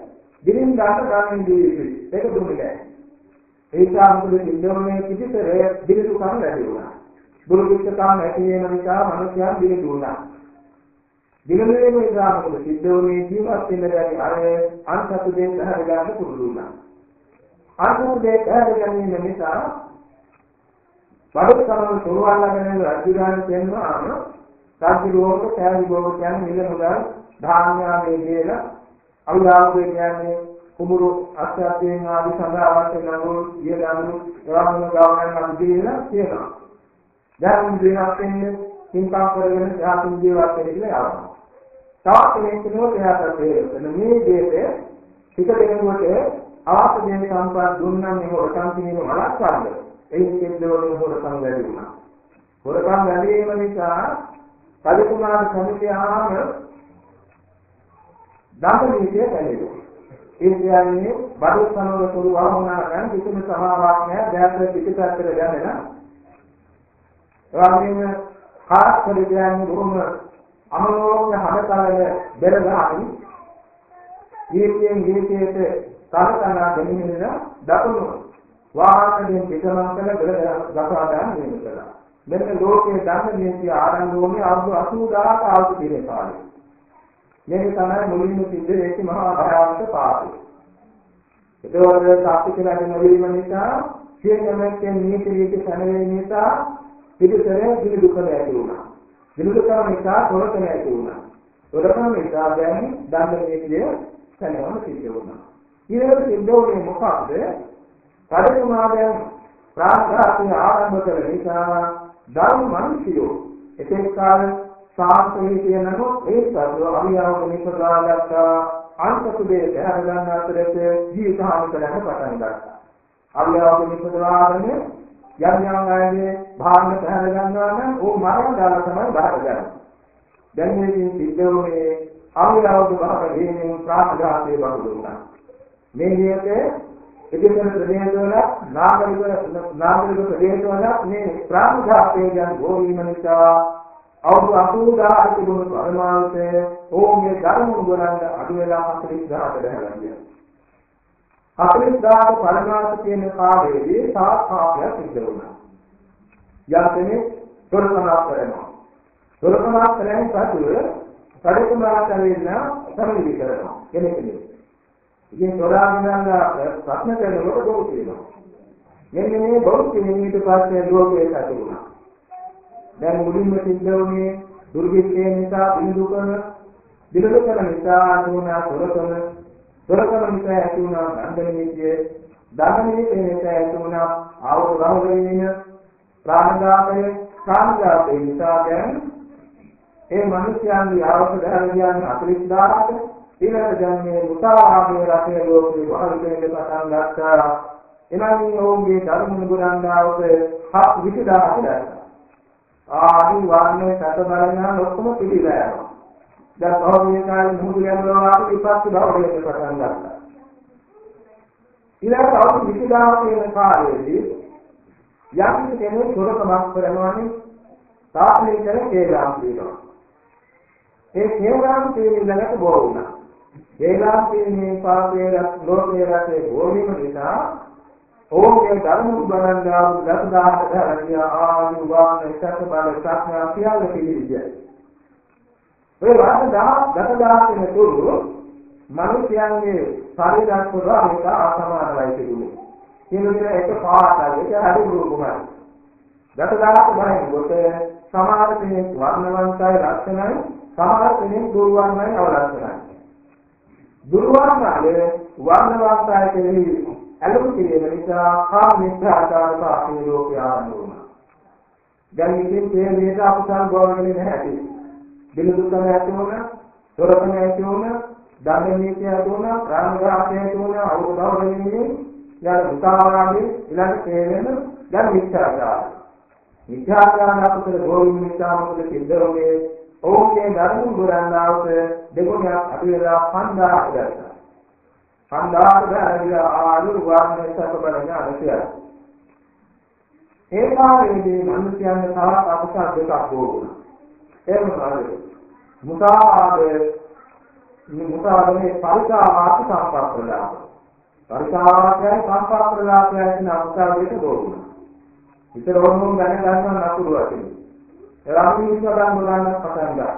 දිනින් දාට ගන්න දීවිසි. ඒක දුන්නේ නැහැ. ඒ නිසා මොකද ඉන්දෝනේ පිටිතරේ දිලිසු කම ලැබි වුණා. බුදු පිටකම් ඇති වෙන නිසා මිනිසයන් දිලි දුන්නා. දිලමේ නිසා මොකද සිද්ධ වුණේ ජීවත් වෙන්න බැරි අර අන්සතු දෙයක් හරි ගන්න පුරුදු වුණා. අන්සතු දෙයක් හරි ගැනීම නිසා බඩු කරන සුරුවල්ලාගෙන රජුගාන කියනවාම රාජ්‍ය රෝග කෑලි භෝග කියන්නේ මිල මුදල් ධාන්‍යාවේ කියලා අවිලාභය කියන්නේ කුඹුරු අස්ත්‍යයෙන් ආදී සඳහා අවශ්‍ය නඟුල්, ඊළඟු, ගාමන ගාමන ආදී කියලා කියනවා. දැන් දිනක් වෙන්නේ සින්කම් කරගෙන යාතුන් ජීවත් වෙන්න කියලා යනවා. තවත් කෙනෙක් කෙනෙකුට එයාට තේරෙන්න මේ දෙයට ටික දෙනෙකුට අවශ්‍ය දේ සම්පත් දුන්නා මේ හොරකම් කිරීම වළක්වන්න. ඒ කෙල්ලෝනේ හොරකම් වැඩි වුණා. හොරකම් වැඩි වීම නිසා කලිකුමාර සමිතියාම දඬුවීමේ පැනෙනවා. ඒ කියන්නේ බඩු සමග සුළු වහුණා නම් කිසිම සමාවක් නැහැ දැන් පිටිපස්සට යන්නේ එවාගෙම කාස් කර කියන්නේ බොහොම අමනෝඥ හදතලය බෙර ගහනි ජීවිතයෙන් ජීවිතයට සාධකනා දෙමිනෙන දකුණු වාහනයෙන් පිටමන් කළ බෙර ගසා ගන්න වෙනවා. මෙන්න ලෝකයේ ධර්ම නීතිය ආරම්භ වුණේ අවුරුදු 80000ක අවුරුදු දිනේ කාලේ. මේක තමයි මුලින්ම සිද්ධ වෙච්ච මහා භයානක පාපය. ඒකවල සාක්ෂි කියලා දෙන නිසා සියකමෙන් නීති රීති සැනවෙන නිසා පිළිතරේ පිළිදුකම ඇති වුණා. පිළිදුකම නිසා තොරකම ඇති වුණා. තොරකම නිසා දැන් ධම්මනීතිය සැලවම සිද්ධ වුණා. ඊළඟට සිද්ධ වුණේ මොකක්ද? කඩේමාදයන් ප්‍රාර්ථනාවේ ආරම්භ කළ නිසා ධර්ම මිනිසියෝ එතෙක් කාල සාස්ත්‍රයේ කියනකො ඒ සතුව අවියාව නිපදවාගත්ත අන්තසුදේ පැහැර ගන්න අතරේ ජීවිත හානි කරන්න පටන් ගත්තා. අවියාව නිපදවාගෙන යම් යම් අයගේ භාවන පැහැර ගන්නවා නම් ਉਹ මරණ දාලා තමයි බහරගන්නේ. දැන් මේකෙන් සිද්ධ වුණේ ආවිරවද බහර වීමෙන් ප්‍රාණඝාතයේ බහුල වුණා. මේ නියතේ ඉදිරියට ප්‍රදේශවල නාගරික නාගරික ප්‍රදේශවල මේ ප්‍රාණඝාතයේ යන ගෝවීම නිසා අවුරුදු 80000 තිබුණු පරමාර්ථයේ ඕගේ ධර්ම ගුණයන් අඩු වෙලා 40000කට හැලගියා. 40000 පරමාර්ථ කියන කාලයේදී සාක්ෂාත්ය සිද්ධ වුණා. යම් කෙනෙක් තොරකමක් කරනවා. තොරකමක් කරන පසුව කඩකුමාරට වෙන්න සමනිවි කරනවා. කෙනෙක්නේ. ඉතින් තොරාගෙන ප්‍රශ්න කරනකොට බොරු කියනවා. මෙන්න මේ බොරු කියන ඊට පස්සේ ලෝකයේ ඇති වුණා. දැන් මුලින්ම සිද්ධ වුණේ දුර්භික්ෂය නිසා බිඳුකම බිඳුකම නිසා තුනා තොරකම තොරකම නිසා ඇති වුණා බන්ධනීය ධර්මයේ නිසා ඇති වුණා. ආවෝ රහවගෙන ප්‍රාණඝාතය ප්‍රාණඝාතය නිසා දැන් ඒ මිනිස්යාගේ අවශ්‍ය ධර්ම කියන්නේ 40000කට ඊළඟ දැන් මේ මුසාවාගේ රටේ ලෝකේ වහල්කෙන්න පටන් ගත්තා. එනමින් ඔවුන්ගේ ධර්ම ගුණාන්දාවත හත් 20000කට දැක්කා ආදි වාන්නේ සත බලන ඔක්කොම පිළිලා යනවා. දැන් භවයේ කාලේ මුහුදු යනවා අපි විපස්සී භවයේ පටන් ගත්තා. ඊළඟට අවුරුදු 20000 කියන කාලයේදී යම් කෙනෙක් සොරකමක් කරනවානේ තාපනේ කරේ කේලාම් කියනවා. ඒ කේලාම් කියන ළඟට බෝ වුණා. කේලාම් කියන්නේ පාපේ ලෝකයේ රටේ බෝවීම නිසා ඕකේ ධර්ම උබරන්දා දසදාහක ධර්මිය ආනු වාන එකක බල සත්‍ය සියල්ල පිළිවිදයි. ඔය වාද දහස් ගත දහස් වෙන තුරු මිනිස්යන්ගේ ශරීරයක් පුරා මේක අසමානයි තිබුණේ. කියන දේ එක පාටයි ඒක හරි රූපමයි. ගත දහස් බලනකොට සමහර කෙනෙක් වර්ණවන්තයි ලක්ෂණයි සමහර කෙනෙක් දුර්වර්ණයි අවලක්ෂණයි. දුර්වර්ණය වර්ණවන්තයි කෙරෙහි ඇලුම් කිරීම නිසා කාම මිත්‍යාචාර පාපී ලෝකය ආරම්භ වුණා. දැන් ඉතින් මේ මේක අපසන් ගොඩගෙන නැහැ. දිනුදුකම ඇති වුණ, සොරකම ඇති වුණ, ධර්මනීතිය ඇති වුණ, ප්‍රාණඝාතය ඇති වුණ, අවබෝධ වෙන්නේ යාර මුසාවාදී ඊළඟ තේරෙන දැන් මිත්‍යාචාර. මිත්‍යාචාර අපතේ ගෝවින් නිසා මොකද සිද්ධ වුනේ? ඔවුන්ගේ ධර්ම ගුණාන්දාවත දෙගුණයක් අපි වෙලා 5000 ගත්තා. 5000 ගාලා ආලු වාන්නේ සක බලන අරසිය. ඒ කාලේදී මිනිස්යන්ගේ තවත් අපසාර දෙකක් වුණා. එහෙම තමයි. මුසාවාදයේ මේ මුසාවාදයේ පරිසාවාද සංස්කෘතිය. පරිසාවාදයේ සංස්කෘතිය කියන අංශාවලියට දෝරුණා. විතර වොන්නුන් දැන ගන්න නතුරු වශයෙන්. එලාම විශ්වදාන් ගොඩනක් පටන් ගන්නවා.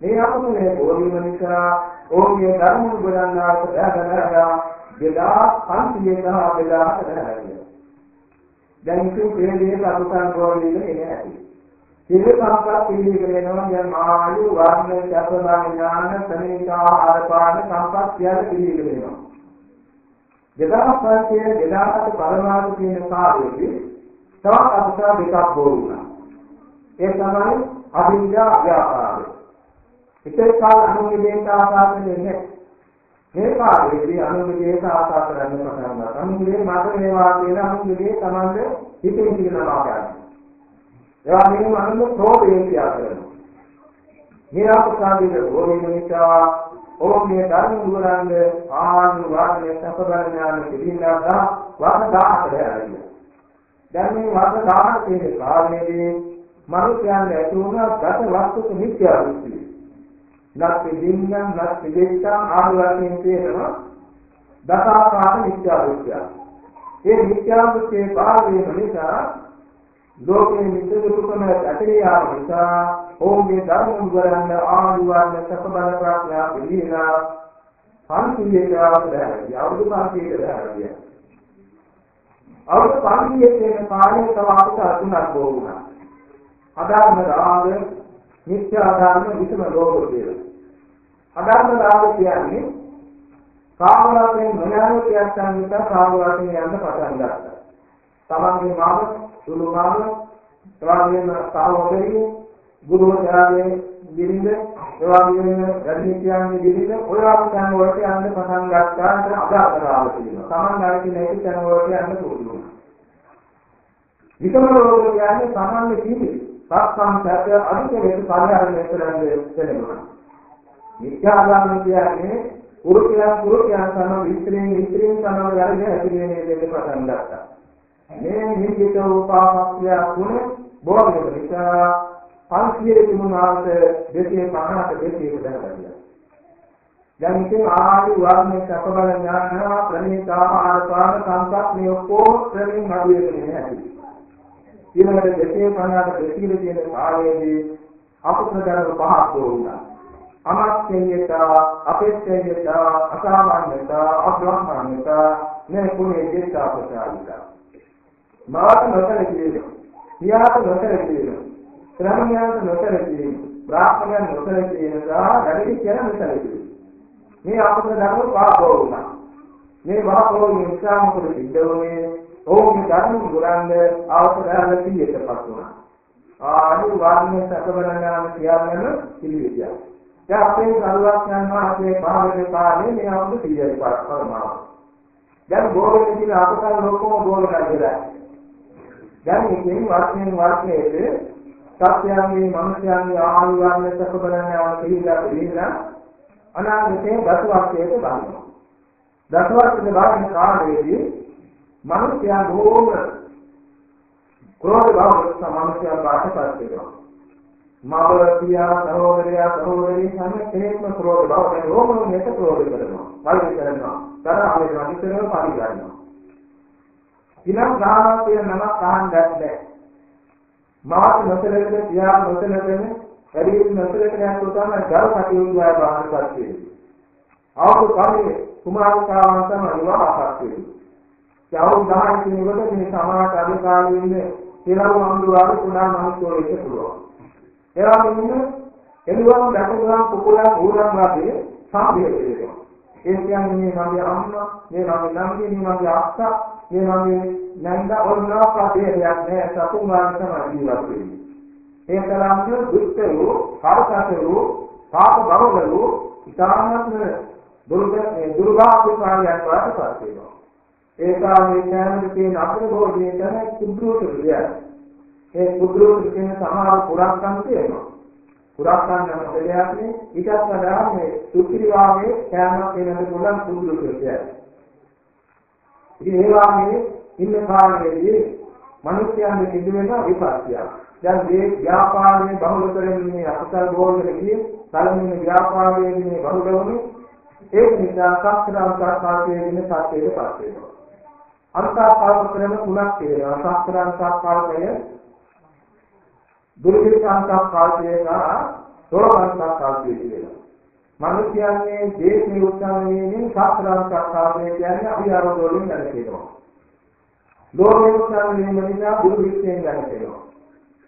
මේ අකුසලයේ බෝධිම නිසා ඕගේ ධර්ම ගොඩනගාට බැහැදලා බෙදා පන්තියේ සහ බෙදා හදලා දැන් ඉතින් මේ දේ අකුසල් ගෝලියේ එන්නේ ඇති. සිල් සම්පත් පිළිගල වෙනවා දැන් ආයු වර්ණ සැපදාන ඥාන සනීතා ආරපාන සම්පත් සියල්ල පිළිගල වෙනවා. දෙදාස් පස්සේ දෙදාකට පරමාර්ථ කියන කාර්යයේදී තවත් අකුසල දෙකක් බෝ වුණා. ඒ තමයි අවිද්‍යා ව්‍යාපාරය. ඉතින් කාල අනුවිදේට ආසාව දෙන්නේ මේ කාර්යයේදී අනුවිදේට ආසාව කරන්න පටන් ගන්නවා. අනුවිදේ මාත මේවා කියන අනුවිදේ තමයි හිතේ තියෙන ආකාරය. ඒවා මේ අනුම ප්‍රෝධයෙන් කියා කරනවා. මේ අපසාදයේ ඕනෙ නිසා ඕනේ ධර්ම දුරන්නේ ආනු වාග්නේ සපබරණාන පිළිඳා වාද දාහකට ඇරියා. දැන් මේ වාද 10 තියෙන කාරණේදී මනුෂ්‍යයන් ඇති වුණ ගත වස්තුක මිත්‍යා දෘෂ්ටිය. නැත්ති දින්නම් නැත්ති දෙක්කම් ආදිවාසීන් කියනවා දසාකාර මිත්‍යා දෘෂ්ටිය. මේ මිත්‍යා දෘෂ්ටියේ පාරවීම නිසා ලෝකයේ මිත්‍ය දුකම ඇතිරී යාම නිසා ඔවුන්ගේ ධර්ම උගරන්න ආදිවාසීන් සැප බල ප්‍රඥා පිළිලා පන්සියයට ආවද අවුරුදු පන්සියයට දැරියා. අවුරුදු 500 කියන කාලේ තව අපට තුනක් බෝ වුණා. අධර්ම රාග, මිත්‍යා ධර්ම, විසම ලෝභ කියලා. අධර්ම රාග කියන්නේ කාමරාගයෙන් මොනවාරෝ කියන්න නිසා කාමරාගයෙන් යන්න පටන් ගත්තා. තමන්ගේ මාම, සුළු මාම, තවගේම සහෝදරිය, ගුරුවරයාගේ බිරිඳ, එවාගේම රජනීතියන්ගේ බිරිඳ, ඔය වගේ වලට යන්න පටන් ගත්තා. ඒක අධර්ම රාග කියනවා. තමන් නැති නැති තැන වලට යන්න පුළුවන්. විසම ලෝභ කියන්නේ සාමාන්‍ය ජීවිතය සත්සම් සත්‍ය අධික වේද පරිහරණය කරන්නේ වෙනවා. මිත්‍යාගාමී කියන්නේ පුරුෂයන් පුරුෂයන් සම විස්ත්‍රීන් විස්ත්‍රීන් සම යන්නේ ඇතිවෙන්නේ දෙක පටන් ගත්තා. මේ නිමිත උපාසක්‍ය ගුණ බොහෝ නිසා පන්සියේ තිබුණාට 250ට 200ට දැනගන්නවා. දැන් ඉතින් ආදි වර්ණයේ සකබල ඥාන ප්‍රණීතා ආරපාන සංසක් මේ ඔක්කොම ක්‍රමෙන් හදින්නේ නැහැ. ඊළඟට දෙකේ පණාට දෙකීල තියෙන කාලයේදී අපුත්‍ර ධර්ම පහක් වුණා. අමස්කේයත, අපේක්ෂේයත, අසාමාන්‍යත, අබ්‍රහ්මණ්‍යත, මේ කුණේ දෙස්තාපසාරිත. මාත නොතර කියන. සියාත නොතර කියන. ශ්‍රමණයන්ට නොතර කියන. බ්‍රාහ්මණයන් නොතර කියන සහ වැඩි කියන නොතර කියන. මේ අපුත්‍ර ධර්ම පහක් වුණා. මේ වහකෝ නිසා මොකද සිද්ධ වුනේ? ඔවුන්ගේ ධර්ම ගුරන්ද අවසරාල පිළියෙතපත් වුණා. ආනි වාග්නේ සකබලනාම කියන්නම පිළිවිදියා. දැන් අපේ සරුවක් යනවා අපේ භාවයේ කාලේ මේ අවුරුදු 100යි පරමාව. දැන් බෝලේ තියෙන අපසල් ලෝකම බෝලලා ඉඳලා. දැන් මේකෙන් වාක්‍යයෙන් වාක්‍යයේ සත්‍යයන්ගේ මනුෂ්‍යයන්ගේ ආයු වර්ණ සකබලනාම පිළිලා පිළිලා අනාගතයේ දසවාක්‍යයට බලනවා. දසවාක්‍යයේ බලන කාලයේදී මිනිස්යා බොහෝම ක්‍රෝධ භාව සමානසියා පාටපත් වෙනවා. මාව පියා සහෝදරයා සහෝදරී හැම කෙනෙක්ම ක්‍රෝධ භාව දැන් රෝමන මේක ක්‍රෝධ කරනවා. වෛර කරනවා. තරහ වෙනවා. නිතරම පාරි ගන්නවා. ඉනම් ගාමක් කියන නමක් අහන්න බැහැ. මාත් නොසලකන පියා නොසලකන පරිදි නොසලකන යනකොට තමයි ගල් කටයුතු වල බාහිරපත් වෙන්නේ. ආපු කමේ කුමාරිකාවන් තමයි විවාහපත් වෙන්නේ. යවුන් 10 කෙනෙකුට මේ සමාජ අධිකාරියේ ඉන්න සියලු අමුදුවාගේ කුණා මනුස්සයෝ ඉන්න පුළුවන්. ඒ වගේම එළුවන් දැකුණා කුකුලා ඌරන් වගේ සාපේ වෙනවා. ඒ කියන්නේ මේ මගේ අම්මා, මේ මගේ නම්ගේ, මේ මගේ අක්කා, මේ මගේ නංගා ඔන්නවා දෙයක් නෑ සතුමාන් තමයි ජීවත් වෙන්නේ. ඒ තරම්ම දුක්ඛ වූ, කාර්කත වූ, පාප බවල වූ, ඊටාත්ම දුර්ග දුර්ගාපිකාරයන් වාටපත් වෙනවා. ඒකාමී ඥානෙට තියෙන අපරභෝධිය තමයි කුද්‍රෝත විද්‍යාව. ඒ කුද්‍රෝත කියන සමහර පුරාක්කම් තියෙනවා. පුරාක්කම් නම් දෙයක්නේ ඊටත් වඩා මේ සුත්‍රිවාගේ ඥානක් වෙනද පුළුවන් කුද්‍රෝත විද්‍යාව. ඉතින් ඒ වාගේ ඉන්න කාලයේදී මිනිස්යන්ගේ සිදු වෙන විපස්සය. දැන් මේ ව්‍යාපාරයේ බහුල කරන්නේ අකුසල් බෝධිය කියන්නේ පළමුවෙනි ව්‍යාපාරයේ මේ බහුල වුණේ ඒක නිසා සක්‍රාන්තාකාරයේ වෙන සත්‍යයට පත් වෙනවා. අන්තාකාර ක්‍රම තුනක් තියෙනවා. ශාස්ත්‍රාන්තාකාරය, දුර්විපාකාකාරය සහ සෝලකාකාරය කියලා. මිනිස්යන්ගේ දේශේ උත්සාහයෙන් ශාස්ත්‍රාන්තාකාරය කියන්නේ අභිආරෝධ වලින් දැනෙනවා. ලෝකේ උත්සාහයෙන් නිසා දුර්විපාකයෙන් දැනෙනවා.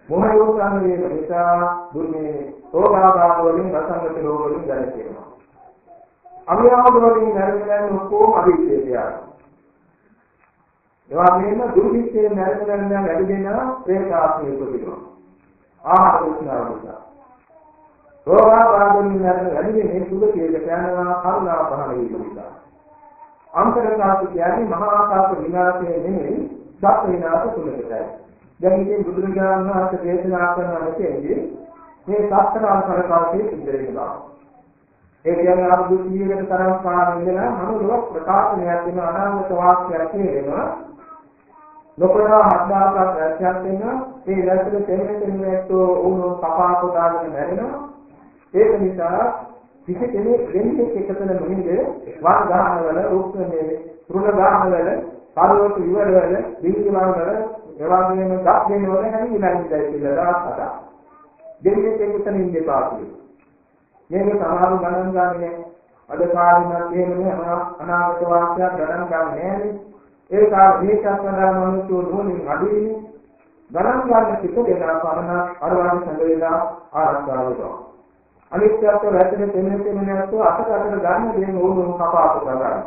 මොහොතම වේද නිසා දුන්නේ රෝගාබාධ වලින් රසංගත රෝග වලින් ගැලපෙනවා. අවියාවද වලින් නැරෙන්නේ ඔක්කොම අවිච්ඡේදය. ඒවා මෙන්න දුර්විච්ඡේ නැරෙන්න නම් වැඩි දෙනවා ප්‍රේතාත්මය උපදිනවා. ආහාර උෂ්ණාව නිසා. රෝගාබාධ වලින් නැරෙන්න වැඩි දෙන්නේ සුදුකේක යනවා කරුණා පහළ වීම නිසා. අන්තරකාශ කියන්නේ මහා ආකාශ විනාශය නෙමෙයි සත්‍ය විනාශ තුනකටයි. දැන් ඉතින් බුදුරජාණන් වහන්සේ දේශනා කරන මෙතෙන්දී මේ සත්‍යකාල කරකාශයේ සිද්ධ වෙනවා. ඒ කියන්නේ අපු ජීවිතේ තරම් පාන ඉඳලා මනෝලෝක ප්‍රකාශනයක් වෙන අනාගත වාක්‍යයක් කියනවා. ලෝකනා හත්දාක රැකියක් වෙනවා. මේ දැසල තෙමෙන තෙමෙන්නේතෝ උණු කපා කොටාගෙන මැරෙනවා. ඒක නිසා කිසි කෙනෙක් දෙන්නේ එකතන නොහිඳ වාර ගහනවල රුක්මනේ රුණ ගහනවල පරලෝක ඉවරවල දීවිමාවල එවාගෙම ගස් දෙනවල හැංගිලා ඉඳලා කියලා දාස්කට දෙන්නේ එකතන ඉන්න පාපිය මේක සමහරු ගණන් ගන්නේ අද කාලේ නම් එහෙම අනාගත වාක්‍යයක් ගණන් ගන්නේ නෑනේ ඒ කාල මේකත් වඩා මිනිස්සු නෝනින් අඩුයිනේ ගණන් ගන්න පිට දෙනා පමණ අර වගේ සංවේදනා ආරක්ෂා වෙනවා අනිත්‍යත්ව රැඳෙන තෙමෙන තෙමෙන නැත්නම් අතට අතට ගන්න දෙන ඕනම කපාපු කරගන්න.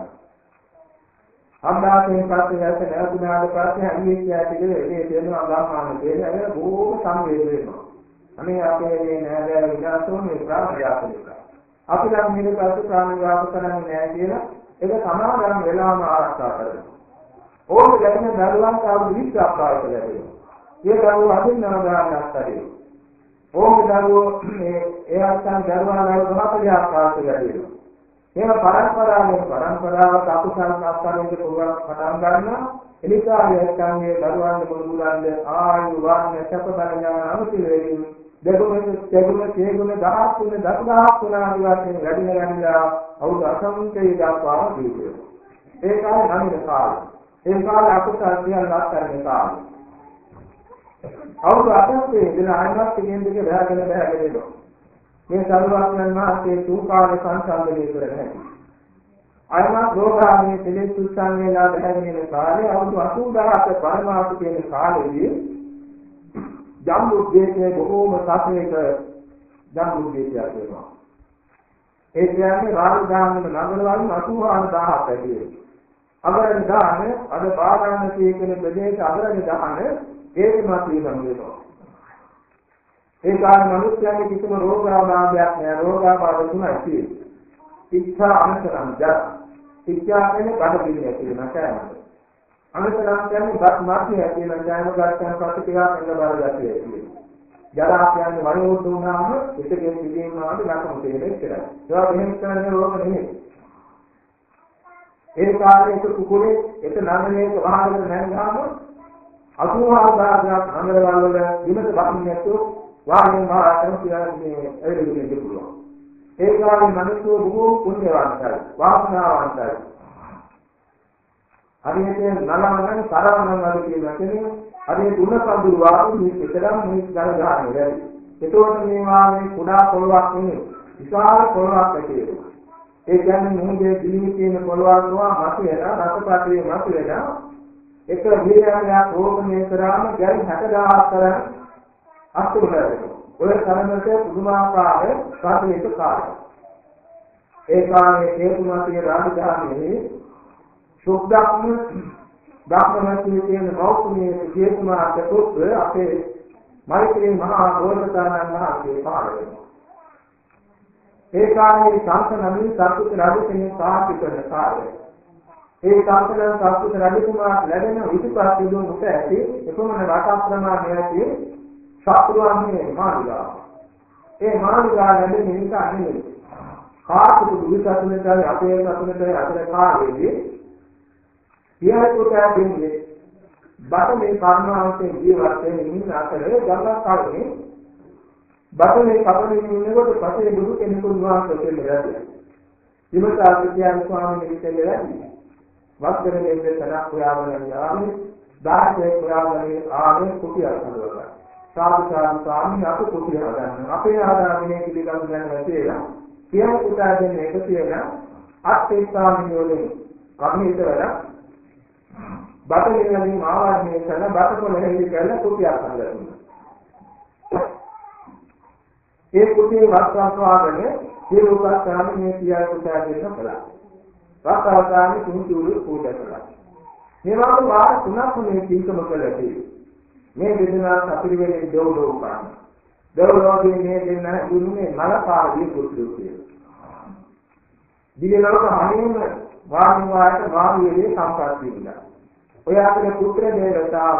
අම්දාසෙන් පස්සේ ඇස නැතුණාට පස්සේ අනිත්‍යය පිළිවෙල ඒ දෙනවා ගම්මාන දෙන්නේ බොහෝම සංවේද වෙනවා. අනේ අපේ මේ නෑදෑය විනාශෝ මේ ප්‍රාණයාපනික. අපි නම් මේක පස්සේ ප්‍රාණයාප කරන්නේ නෑ කියලා ඒක සමාදම් වෙලාම ආරක්ෂා කරනවා. ඕක ගැටෙන දරුවන්ට අවුරුදු 20ක් පාවිච්චි ලැබෙනවා. ඒ දරුවෝ අදින් නම ගන්නත් හරියි. ඕම දරුවෝ මේ ඒ අත්සන් දරුවාලා ගමපලියක් පාස්ස ගැදෙනවා. මේව පරම්පරාවෙන් පරම්පරාවට අකුසල් සංස්කාරයෙන් පුළුවන් පටන් ගන්නවා. එනිසා යස්කන්ගේ දරුවන් මුළුල්ලන්ද ආයු වර්ණ සැප බල ඥාන අනුතිලෙලින් දෙගුණ දෙගුණ තේගුණ දහස් තුන දස දහස් තුන ආදි වශයෙන් වැඩි වෙනවා අවුරුදු අසංඛ්‍යය දක්වා දීවිය. ඒ කාලේ නමින කාලේ. ඒ කාලේ අකුසල් සියල්ලක් කරන කාලේ. අවුරුදු 8ක් ඉඳලා ආයමත් කියන දෙක බහගෙන බහගෙන එනවා. මේ සරුවක්යන් වහන්සේ තුකාලේ සංසන්දනය කරගෙන ආයමත් රෝගාමී පිළිස් උත්සන්නේලා බහගෙන ඉන්න කාලේ අවුරුදු 80000ක පරමාර්ථ කියන කාලෙදී ජම්බුද්දේශයේ බොහෝම සාසනික ජම්බුද්දේශයක් වෙනවා. ඒ කියන්නේ රාජධානියේ නගරවල 84000ක් ඇති වෙනවා. අගරණ දාන අද පාරාණසී කියන ප්‍රදේශ අගරණ දාන ඒකමත් ඊළඟ වෙනවා. ඒ කාර්ය මිනිස්යාගේ කිසිම රෝගාබාධයක් නෑ රෝගාබාධ තුනයි තියෙන්නේ. ඉච්ඡා අනසරම් ජර. ඉච්ඡා කියන්නේ බඩ පිළිය කියන කෑමද. අනසරම් කියන්නේ බත් මාත්‍ය කියන කෑම ගන්න පස්සේ ටිකක් එන්න බල ගැතිය කියන්නේ. ජරා කියන්නේ වයෝවෘද්ධ වුණාම පිටකේ පිළිගන්නාම ලක්ෂණ තේරෙන්නේ කියලා. ඒවා මෙහෙම කරන්නේ රෝග නෙමෙයි. ඒ කාර්යයක කුකුලේ එක නංගනේක වහගෙන නැංගාම අසුභාගාගයක් අංගවල වල විමස බකින් නැතු වාහනේ මහාතම කියන්නේ එළියෙ දෙපුවා. ඒ කාලේ මිනිස්සු බොහෝ පුණ්‍යවන්තයි වාසනාවන්තයි. හරියට නලමන කරවන වල කියන කෙනේ හරියට උණ කඳුළු වාගේ මේ එකදම් මේ ගල ගන්න බැරි. ඒතකොට මේ වාගේ කුඩා පොළවක් නෙමෙයි විශාල පොළවක් ඇති ඒ කියන්නේ මුහුදේ දිලිමි තියෙන පොළවක් නොවා මත වෙන රසපත්‍රයේ මත වෙන එක වීර්යයක් රෝපණය කරාම ගැල් 60000ක් තරම් අස්තුල වෙනවා. ඔය තරමට පුදුමාකාර සාධනික කාර්යය. ඒ කාලේ හේතුමාතිය රාජධානියේ සුද්ධක්ම ධම්මනසිය කියන මෞතුමියේ හේතුමාට පුත් අපේ මෛත්‍රී මහා ගෝලතානන් වහන්සේ පහළ වෙනවා. ඒ කාලේ සංසනමි සතුට රජු කෙනෙක් සාහිත්‍ය කරන කාර්යය. ඒ සංකලන සංස්කෘත රජතුමාට ලැබෙන විදුපත් යුදුන් උට ඇති එපමණ රටක් ප්‍රමාණය ඇති ශාස්ත්‍රවන්නේ මාළිගාව. ඒ මාළිගාව ලැබෙන නිසා නෙමෙයි. කාර්තික දුවිසතුනටයි අපේ සතුනටයි අතර කාලයේදී පියාට දෙන්නේ බත මේ කර්මාවතේ ජීවත් වෙන ඉන්න අතරේ ගඟක් කවනේ බත මේ කපනේ ඉන්නකොට පස්සේ බුදු කෙනෙකුන් වහන්සේ දෙන්නේ. විමසා සිටියන් ස්වාමීන් වහන්සේ වැඩි. වස්තරයේ තනක් හොයාගෙන යාමේ දායකයෙක් හොයාගෙන ආවේ කුටියක් හදවලා සාදු සාදු ස්වාමීන් අප කුටිය හදන්න. අපේ ආදානයේ පිළිගන්න ගන්න නැතිලා කියන කුටා දෙන එක කියලා අත්ේ ස්වාමීන් වහන්සේ කර්මීත වෙලා බතලියදී ආවරණය කරන බතකොළ හෙලි කරන කුටියක් හදලා ඒ කුටියේ වස්වාස්වාගෙන සියලු උපස්ථාන මේ සියල් කුටා දෙන්න කළා. වස්වාස්වාගෙන කුංචුළු පූජා කළා. මේ වගේ වාර තුනක් මේ පින්කම කළේ. මේ දෙදෙනා සපිරිවෙලේ දෙව්ලෝ උපාන. දෙව්ලෝගේ මේ දෙන්න දුන්නේ මලපාරදී කුතුරු කියලා. දිලලෝක හරියම වාණි වායට වාණියේ සම්පත් විඳිනා. ඔය අපේ පුත්‍ර දේවතාව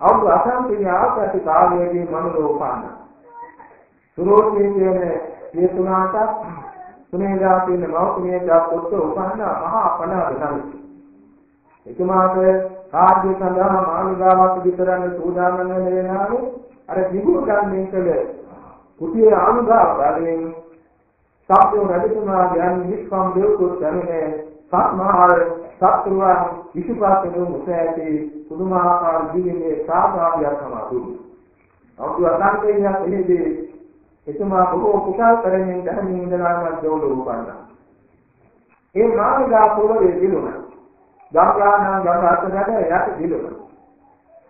අවුරුදු අසංඛ්‍යාත ආපති කාලයේදී මනුලෝ උපානා. සුරෝධී කියන මේ තුනකට තුනේදා කියන මෞතුමියදා පුත්‍ර උපන්න මහා පණාද නම් එතුමාට කාර්ය සඳහා මාළිගාවක් විතරක් සූදානම් වෙන වෙනාවේ අර විගුණ ගන්නේ කළ කුටියේ ආනුභාව වලින් සාප්පෝ රජතුමා යන් විස්කම් දෙව්කොත් දැනුනේ සත්මහාර සත්‍රුවන් විසුපාතේ මුසෑති පුදුමාකාර ජීවිතේ සාභාවියක් සමාදුයි. අවුරුදු අසංකේයයක් එළිදී එතුමා බොහෝ කුසල් කරමින් ධර්මයෙන් ඉඳලාම ජෝඩු උපන්නා. ඒ මාර්ගා පොළවේ දිනුනා. ගංගානම් ගංගා අතරට යට දිනුනා.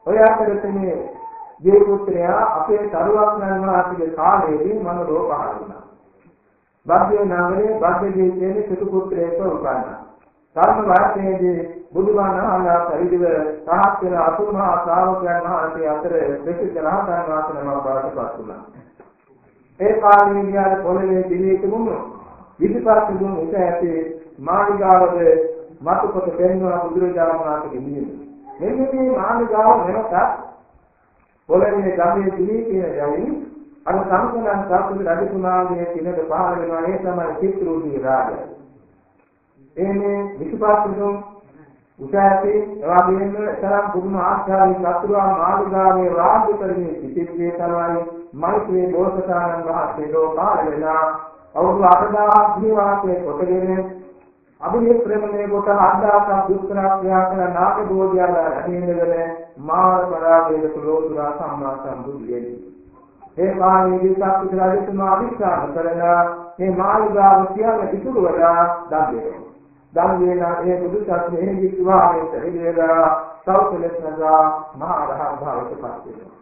ඔය අතරේ මේ පුත්‍රයා අපේ තරුවක් නන්වාසිගේ කාලයේදී මනෝ පහළ වුණා. බද්දේ නාමයේ බද්දේ කියන සිටු පුත්‍රයෙක් උපන්නා. ධර්ම වාසයේදී බුදුබණ අහලා පරිදිව සහත් වෙන අතුමහා ශ්‍රාවකයන් වහන්සේ අතර ප්‍රසිද්ධ රහතන් වහන්සේ නමක් බවට පත් වුණා. ඒ කාලේ ගියාට පොළවේ දිලී තිබුණු විදිපත් දුන් එක ඇති මාළිගාවද මතුකොට පෙන්වන බුදුරජාණන් වහන්සේගේ නියම. මෙන්න මේ මාළිගාව වෙනසක් පොළවේ ගමේ දිලී කියන යමින් අර සම්සනන් සාතුල රජතුමාගේ කිනක පහළ වෙනවා ඒ තමයි චිත්‍රූපී රාජය. එන්නේ විදිපත් දුන් උසාවි එවාගෙම තරම් පුදුම ආශ්චර්ය සතුරා මාළිගාවේ රාජ්‍ය කරන්නේ සිටින්නේ තමයි මෛත්‍රී බෝසතාණන් වහන්සේ ලෝකාල වෙලා අවුරුදු 8000ක් ජීවාසයේ කොටගෙන අභිනය ප්‍රේමනේ කොට 8000ක් දුෂ්කර ක්‍රියා කළ නාග බෝධියල ඇදෙන්නගෙන මාර පරාජයට ලෝතුරා සම්මා සම්බුද්ධියදී ඒ කාලේදී සත්‍ය රජතුමා අවිශ්වාස කරලා මේ මාළිගාව සියල්ල ඉතුරු වෙලා දන් දෙනවා. දන් දෙනා ඒ බුදු සසුනේ විශ්වාසයෙන් එළියලා සෞඛලස් නගා මහා රහත් භාවයට පත් වෙනවා.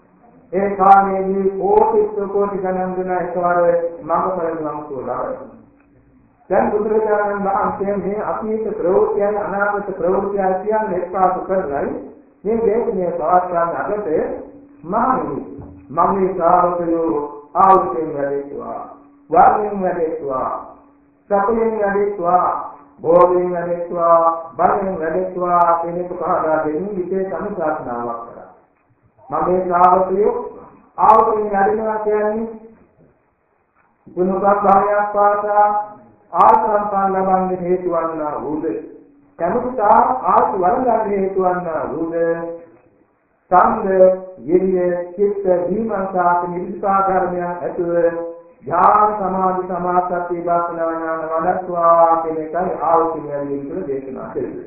ඒ කාලයේදී කෝටි කෝටි ගණන් දෙන එකවර මඟපල නම් කියලා. දැන් බුදුරජාණන් වහන්සේ මේ අතීත ප්‍රවෘත්තියන් අනාගත ප්‍රවෘත්තියන් කියන්නේ එක්පාසු කරලයි මේ දේශනේ පවත්වන අගට මහණෙනි මම මේ ශ්‍රාවකයෝ ආවුතෙන් වැඩෙත්වා වර්ණයෙන් වැඩෙත්වා සපයෙන් වැඩෙත්වා භෝගයෙන් වැඩෙත්වා බලයෙන් වැඩෙත්වා කියන එක පහදා දෙන්නේ විශේෂ අනුශාසනාවක් කරා. මගේ ශ්‍රාවකයෝ ආවතුන් යදිනවා කියන්නේ ගුණපත් භාවයක් පාසා ආසම්පන්න ලබන්නේ හේතු වන්නා වූද? කැමතිතා ආස වරඳන්නේ හේතු වන්නා වූද? සම්ද යෙරිය චිත්ත දීමංසාක නිර්දිපා ධර්මයන් ඇතුව ඥාන සමාධි සමාපatti වාසනා ඥාන වඩත්වා කියන එකයි ආවතුන් යදින කියලා දේශනා කළේ.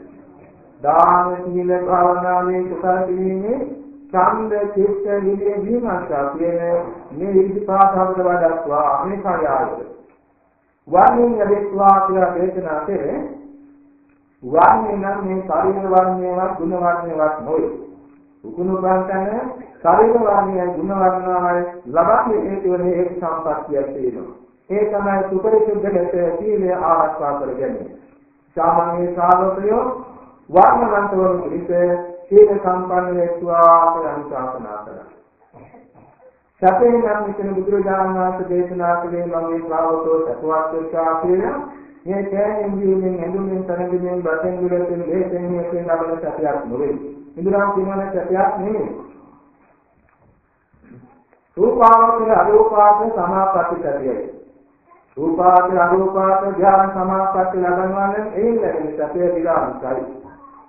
දාන සීල භාවනාවේ කුසල කිරීමේ ඡන්ද චිත්ත විදේ විමර්ශා කියන මේ ඉරිපාඨවල වඩත්වා මේකයි ආයත. වර්ණයෙන් යදෙත්වා කියලා දේශනා කරේ වර්ණය නම් මේ ශරීර වර්ණයවත් ගුණ වර්ණයවත් නොවේ. උකුණු බන්තන ශරීර වර්ණයයි ගුණ වර්ණයයි ලබන්නේ හේතු වෙන ඒක සම්පත්තියක් තියෙනවා. ඒ තමයි සුපරිසුද්ධ ලෙස සීලය ආරක්ෂා කර ගැනීම. සාමාන්‍ය ශ්‍රාවකයෝ වර්ණවන්ත වන පිළිස සීල සම්පන්න වෙත්වා කියලා අනුශාසනා කළා. සැපේ නම් මෙතන බුදුරජාණන් වහන්සේ දේශනා කළේ මගේ ශ්‍රාවකෝ සතුවත් වෙච්චා කියලා මේ කෑමෙන් ජීවෙන් ඇඳුමින් තනගිමින් බතෙන් ගුලෙන් දේශෙන් මේකෙන් ලබන සැපයක් නෙවෙයි. ඉදරම් කියනන සැපයක් නෙවෙයි. රූපාවචර අරූපාවචර සමාපatti සැපයයි. රූපාවචර අරූපාවචර ධ්‍යාන සමාපatti ලබනවානම් එයින් ලැබෙන සැපය විලාසිකයි.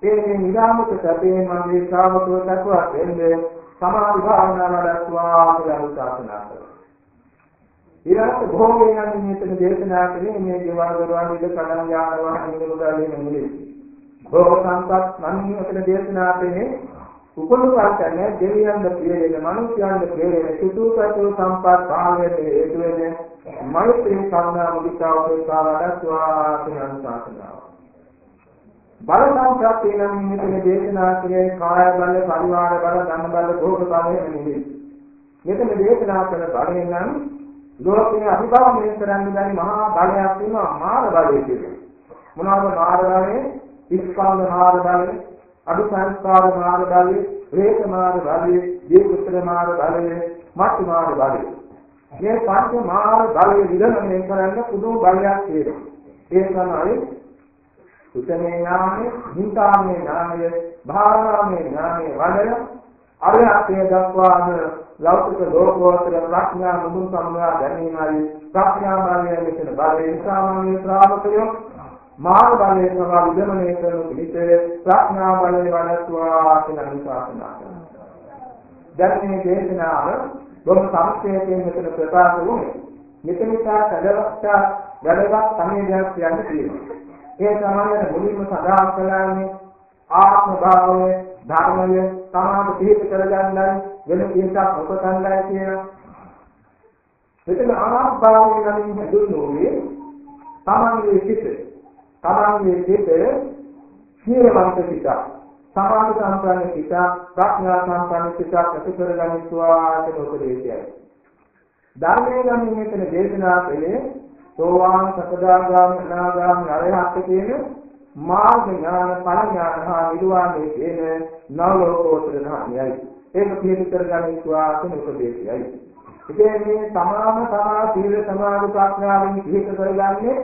ඒ නිරාමක සැපේ මගේ ශ්‍රාවකව සතුවත් වෙන්නේ සමාධි භාවනා වඩත්වා කියලා උදාසනා කරනවා. ඊළඟට භෝගයෙන් යන්නේ මෙතන දේශනා කළේ මේ දේවල් දරවන ඉද කඩන යානවා හිමින උදාලේ නෙමෙයි. භෝග සම්පත් මන්නේ මෙතන දේශනා කළේ උපනුපස්සන දෙවියන්ද ප්‍රිය වෙන මනුෂ්‍යයන්ද ප්‍රිය වෙන සුතුසතු සම්පත් භාවයට හේතු වෙන මෛත්‍රී කරුණා මුදිතා උපේක්ෂා වඩත්වා කියන අනුශාසනාව. බල සම්ප්‍රාප්තිය නම් මෙතන දේශනා කරේ කාය බල, පරිවාර බල, ධන බල, භෝග බල නෙමෙයි. මෙතන දේශනා කරන බලයෙන් නම් ලෝකයේ අභිභවනය කරන්න බැරි මහා බලයක් තියෙනවා මාර බලය කියලා. මොනවාද මාර බලය? ඉස්කන්ධ මාර බලය, අභිසංස්කාර මාර බලය, වේක මාර බලය, දීපුත්‍ර මාර බලය, මත් මාර බලය. මේ පංච මාර බලය විදනය කරන්න පුදුම බලයක් තියෙනවා. ඒ තමයි සුතමේ ඥානය, හිතාමේ ඥානය, භාවනාමේ ඥානය වඩන අරහත්ය දක්වාම ලෞකික ලෝකෝත්තර ප්‍රඥා මුදුන් සම්මා දැනීමයි ප්‍රඥා බලය මෙතන බලය සාමාන්‍ය ශ්‍රාවකයෝ මාර්ග බලය සමා විදමනය කරන පිළිස ප්‍රඥා බලය වඩත්වා කියලා අනුශාසනා කරනවා. දැන් මේ දේශනාව බොහොම සංක්ෂේපයෙන් මෙතන ප්‍රකාශ වුණේ. මෙතනසා සදවස්සා වැඩවත් සමයයක් කියන්න තියෙනවා. ඒ තමයි මුලින්ම සඳහන් කළානේ ආත්ම භාවය ධර්මය සමාධි පිහිට කරගන්නයි වෙන කීයක් උපතන්නයි කියන. මෙතන ආත්ම භාවය නම් හඳුන්වන්නේ තමන්ගේ සිත තමන්ගේ සිත සීලවන්ත සිත සමාධි සම්පන්න සිත ප්‍රඥා සම්පන්න සිත ඇති කරගනිත්වා කියන උපදේශයයි. ධර්මයේ නම් මෙතන දේශනා කළේ සෝවාන් සකදාගාමී අනාගාමී අරහත් කියන මාර්ග ඥාන ඵල ඥාන හා නිර්වාණය කියන නව ලෝකෝත්තර ඥානයයි ඒක පිළිතුරු කරගනිත්වා කියන උපදේශයයි. ඉතින් මේ සමාන සමා සීල සමාධි ප්‍රඥාවෙන් පිළිතුරු කරගන්නේ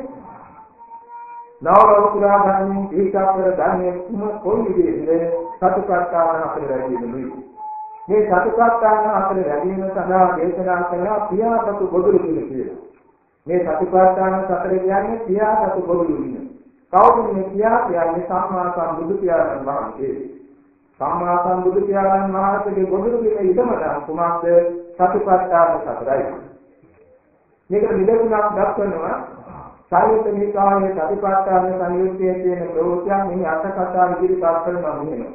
නවලෝකුරා ධර්මයෙන් දීකපර ධර්මයෙන් කුම කොයි විදිහේ සතුටාන අපේ රැඳීමයි මේ සතුටාන අපේ රැඳීම සඳහා දේශනා කරන පියාසතු බොදුරු කියලා. මේ සතිපට්ඨාන සතර කියන්නේ පියාසතු බොදුරු කියන කවුරුන් මේ පියා? කියන්නේ සම්මා සම්බුදු පියාණන් වහන්සේ. සම්මා සම්බුදු පියාණන් වහන්සේගේ බොදුරු කියන ඉදමන කුමක්ද? සතිපට්ඨාන සතරයි මේක නිදසුනක් දක්වනවා සායුත් නිකායේ සතිපට්ඨාන සංයුත්තේ තියෙන ප්‍රවෘත්තියක් මේ අට කතා ඉදිරිපත් කරනවා මෙහෙම.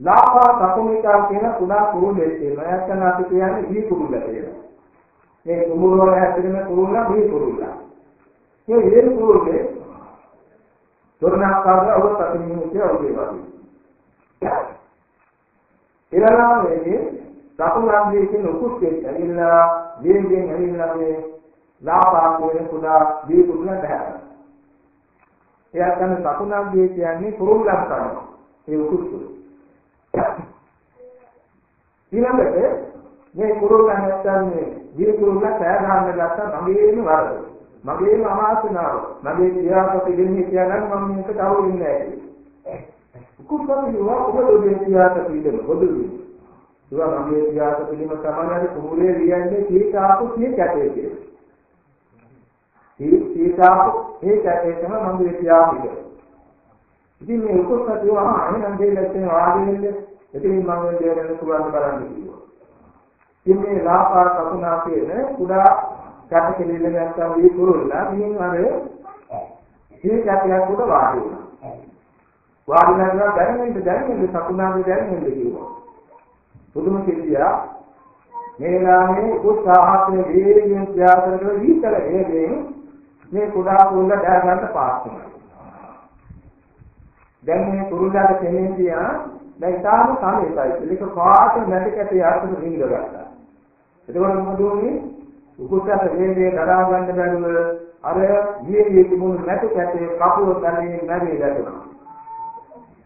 ලාභා කකුමිකා කියන කුඩා කුරුල්ලේ තියෙනවා. නැත්නම් අපි කියන්නේ දී කුරුල්ල කියලා. මේ කුමුර වල හැදෙන කුරුල්ල දී කුරුල්ල. මේ දී කුරුල්ලේ තොරණාකාර ඔබ තකින්නේ ඔබේ වගේ. ඊළඟට සතුන්ගේ කියන උකුස්සේ ඇවිල්ලා වේගෙන් ඇවිල්ලා මේ ලාභා කියන කුඩා දී කුඩන බහැර. එයා තමයි සතුනාග්ගේ කියන්නේ කුරුල්ලක් කරනවා. ඒ උකුස්සු. ඊළඟට මේ කුරුල්ල නැත්තම් මේ දී කුරුල්ල කෑ ගන්න ගත්තා මගේම වරද. මගේම අමාසනාව. මගේ ක්‍රියාපති දෙන්නේ කියනනම් මම මේක තව ඉන්නේ නැහැ. කුකුස්සම යුවා ඔබ දෙවියන් ක්‍රියාපති දෙන්න බොදුයි. ඒවා මගේ ක්‍රියාපති දෙන්න තමයි කුමුලේ ලියන්නේ කීට ආපු කී කැටේ කියලා. සීතාප ඒ කැටේ තමයි මම විශ්වාස කරන්නේ. ඉතින් මේ උපසතිය වහා එහෙනම් දෙයක් වාගෙන්නේ ඉතින් මම දෙයක් පුළුවන් බලන්න කිව්වා. ඉතින් මේ ලාපාර කපුනා කියන කුඩා කැට කෙලිල්ල නැත්තම් වී කුරුල්ලා මින් අර මේ කැටයක් උඩ වාඩි වුණා. වාඩි වෙනවා දැනෙන්නේ දැනෙන්නේ සකුණාගේ දැනෙන්නේ කිව්වා. පුදුම සිද්ධියක් මේ ලාමේ උත්සාහයෙන් වේගයෙන් ත්‍යාග කරන විතර හේදෙන් මේ කුඩා කුරුල්ල දැහ ගන්න පාස් දැන් මේ කුරුල්ලට තෙමින් තියා දැන් තාම සමීපයි. පිළික පාට නැටි කැටි ආසන රිංග ගත්තා. එතකොට මොකද වුනේ? උකුසට වේගේ දරා ගන්න බැරුව අර ගියේ තිබුණු නැටි කැටි කපුව ගන්නේ නැරී ගැටුණා.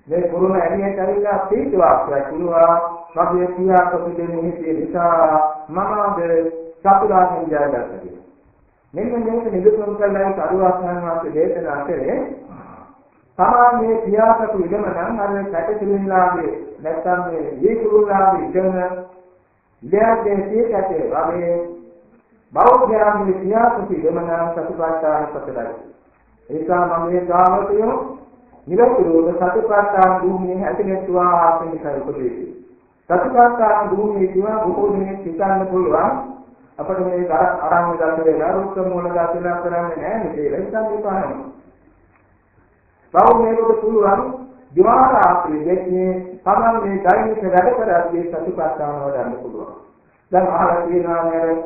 මේ කුරුණ ඇරියට ඇවිල්ලා පීඩාවක් කිව්වා මගේ පියා කොටිදෙන්නේ හිතේ නිසා මම අද සතුරාගෙන් ජයගත්තා. මෙන්න මේක නිදුතුම් කළයි කරුවාසන වාසේ දේශනා කරේ. සමාන්නේ පියාසතු ඉදම නම් අර කැටකිලින්ලාගේ නැත්තම් මේ දීකුරුලාගේ ඉදම ඉලයන්ගේ සීකටේ වගේ බෞද්ධයන්ගේ පියාසතු ඉදම නම් සතිපට්ඨාන සතරයි ඒකා මම මේ ගාමතියෝ නිරතුරුව සතිපට්ඨාන භූමියේ හැටිනෙත්වා ආසනිකයි උපදේශය. සතිපට්ඨාන භූමියේ කියවා බොහෝ දෙනෙක් හිතන්න පුළුවන් අපිට මේ අරන් ගත වෙලා රුක්ක මූල ගතලා කරන්නේ නැහැ නේ කියලා හිතන් ඉපානවා. බව මේකට පුළුවන් දිවාර ආත්‍රි දෙන්නේ තමන් මේ ධෛර්යක වැඩ කරද්දී සතිපට්ඨාන වඩන්න පුළුවන්. දැන් අහලා තියෙනවා නේද?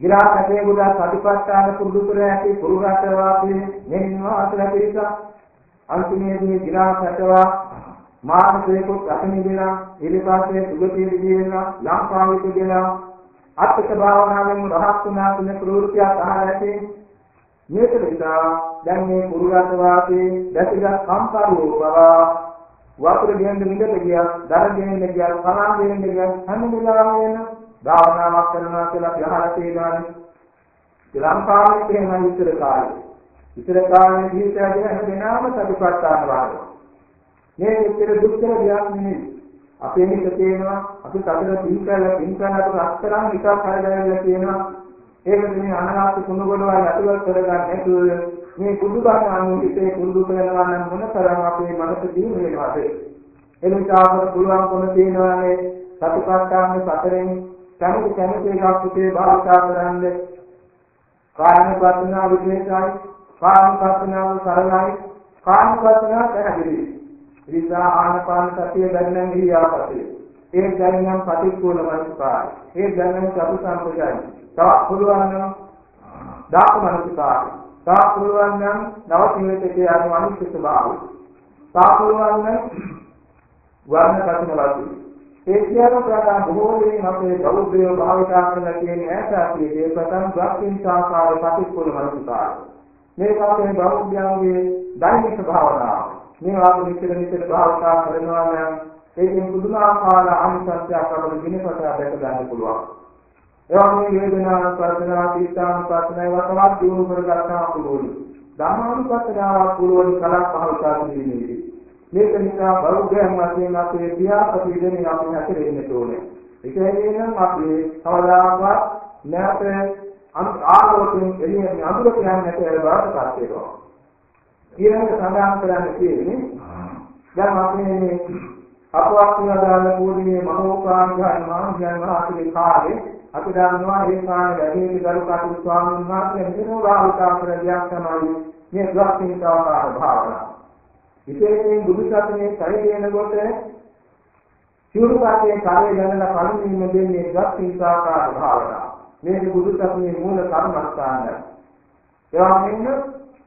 ගිරාකටේ ගුඩා සතිපට්ඨාන පුරුදු කර ඇති පුරුරට වාපේ මෙන්නවා අතල පිරිස අන්තිමේදී ගිරාකටවා මානසික අතනිදලා ඊළඟට සුගතිය දිවිලා ලංකාවට ගෙනා අත්ක භාවනාවෙන් රහත් වුණා කියන ප්‍රවෘත්තියක් අහලා ඇති. මේක නිසා දැන් මේ කුරුගත වාසේ දැසිගත් කම්කරුවෝ බව වතුර ගෙන්න මිදට ගියා දර ගෙන්න ගියා කලම් ගෙන්න ගියා හැම වෙලාවෙම භාවනාවක් කරනවා කියලා අහලා තියෙනවානේ ලංකාවේ එහෙම ඉතර කාලේ. ඉතර කාලේ ජීවිතය ගැන හැමදේම සතිපට්ඨාන වාදය මේ ඉතර දුක්ඛ දෙයක් නෙමෙයි. අපේ හිත තේනවා අපි සතර පින්කල පින්කලට අස්තරන් එකක් හරගාගෙන තියෙනවා. ඒක මේ අනාගත කුණුගොඩවල් ඇතුළත් කරගන්න නැතුව මේ කුඩුබන් අනුහිතේ කුඩු කරනවා නම් මොන තරම් අපේ මනස දිනු වෙනවද? එනිසා අපට පුළුවන්කම තියෙනවානේ සතිපට්ඨාන සතරෙන් කැමති කැමති එකක් පුතේ භාවිතා කරන්නේ. කායනුපස්සනාව විශේෂයි කායනුපස්සනාව සරලයි කායනුපස්සනාව පැහැදිලි ඉතිසා ආනපාන සතිය දැනෙන ඉරියාපතේ ඒ දැනෙන ප්‍රතිකූල මනසකාරය. ඒ දැනෙන චතු සම්පජායි. තව පුළුවන් නම් දාප මනසකාරය. තව පුළුවන් නම් නව සිවිතේ අනු අනිත්‍ය ස්වභාවය. තව පුළුවන් නම් වර්ණ කතින වාසී ඒ කියන ප්‍රකාර බොහෝ දෙනෙක් අපේ බෞද්ධයෝ භාවිතා කරන තියෙන ඈතාපියේ ඒ ප්‍රථම ද්වක්ඛින් සාකාර ප්‍රතිකූල මනසකාරය. මේක අපේ බෞද්ධයන්ගේ දෛනික භාවනාව. මේ වාගේ නිතර නිතර භාවිතා කරනවා නම් ඒකෙන් පුදුමාකාර අනිසත්‍යයක් අපිට දිනපතා දැක ගන්න පුළුවන්. ඒවා මේ වේදනා ප්‍රඥා තීතාන ප්‍රඥා වතවත් දිනු කරගන්නා පුළුවන්. ධර්මානුපස්සනාව පුළුවන් කලක් භාවිතා කිරීමේදී මේක නිසා බෞද්ධයන් වශයෙන් අපේ පියාපති දෙන්නේ අපි හැසිරෙන්න ඕනේ. ඒකෙන් අපි කවදාකවත් නැත ආලෝකයෙන් එළියෙන් අඳුර කියන්නේ නැති බවට පත් වෙනවා. ඊළඟට සඳහන් කරන්න තියෙන්නේ දැන් අපි මේ අපවාක්‍යදාන කෝඩියේ මහෝපාංගයන් මහන්සියන් වහන්සේගේ කාලේ අපි දන්නවා ඒ කාලේ ලැබෙන්නේ ගරු කටු ස්වාමීන් වහන්සේ මෙතන වාහුතා කරගියක් තමයි මේ ග්‍රහණිකාකාර භාවනාව. විශේෂයෙන් බුදු සසුනේ කය දෙනකොට සිවුරුපතේ කාලේ ගණන කලින් දෙන්නේ ග්‍රහණිකාකාර භාවනාව. මේක බුදු සසුනේ මූල කර්මස්ථානය. ඒවා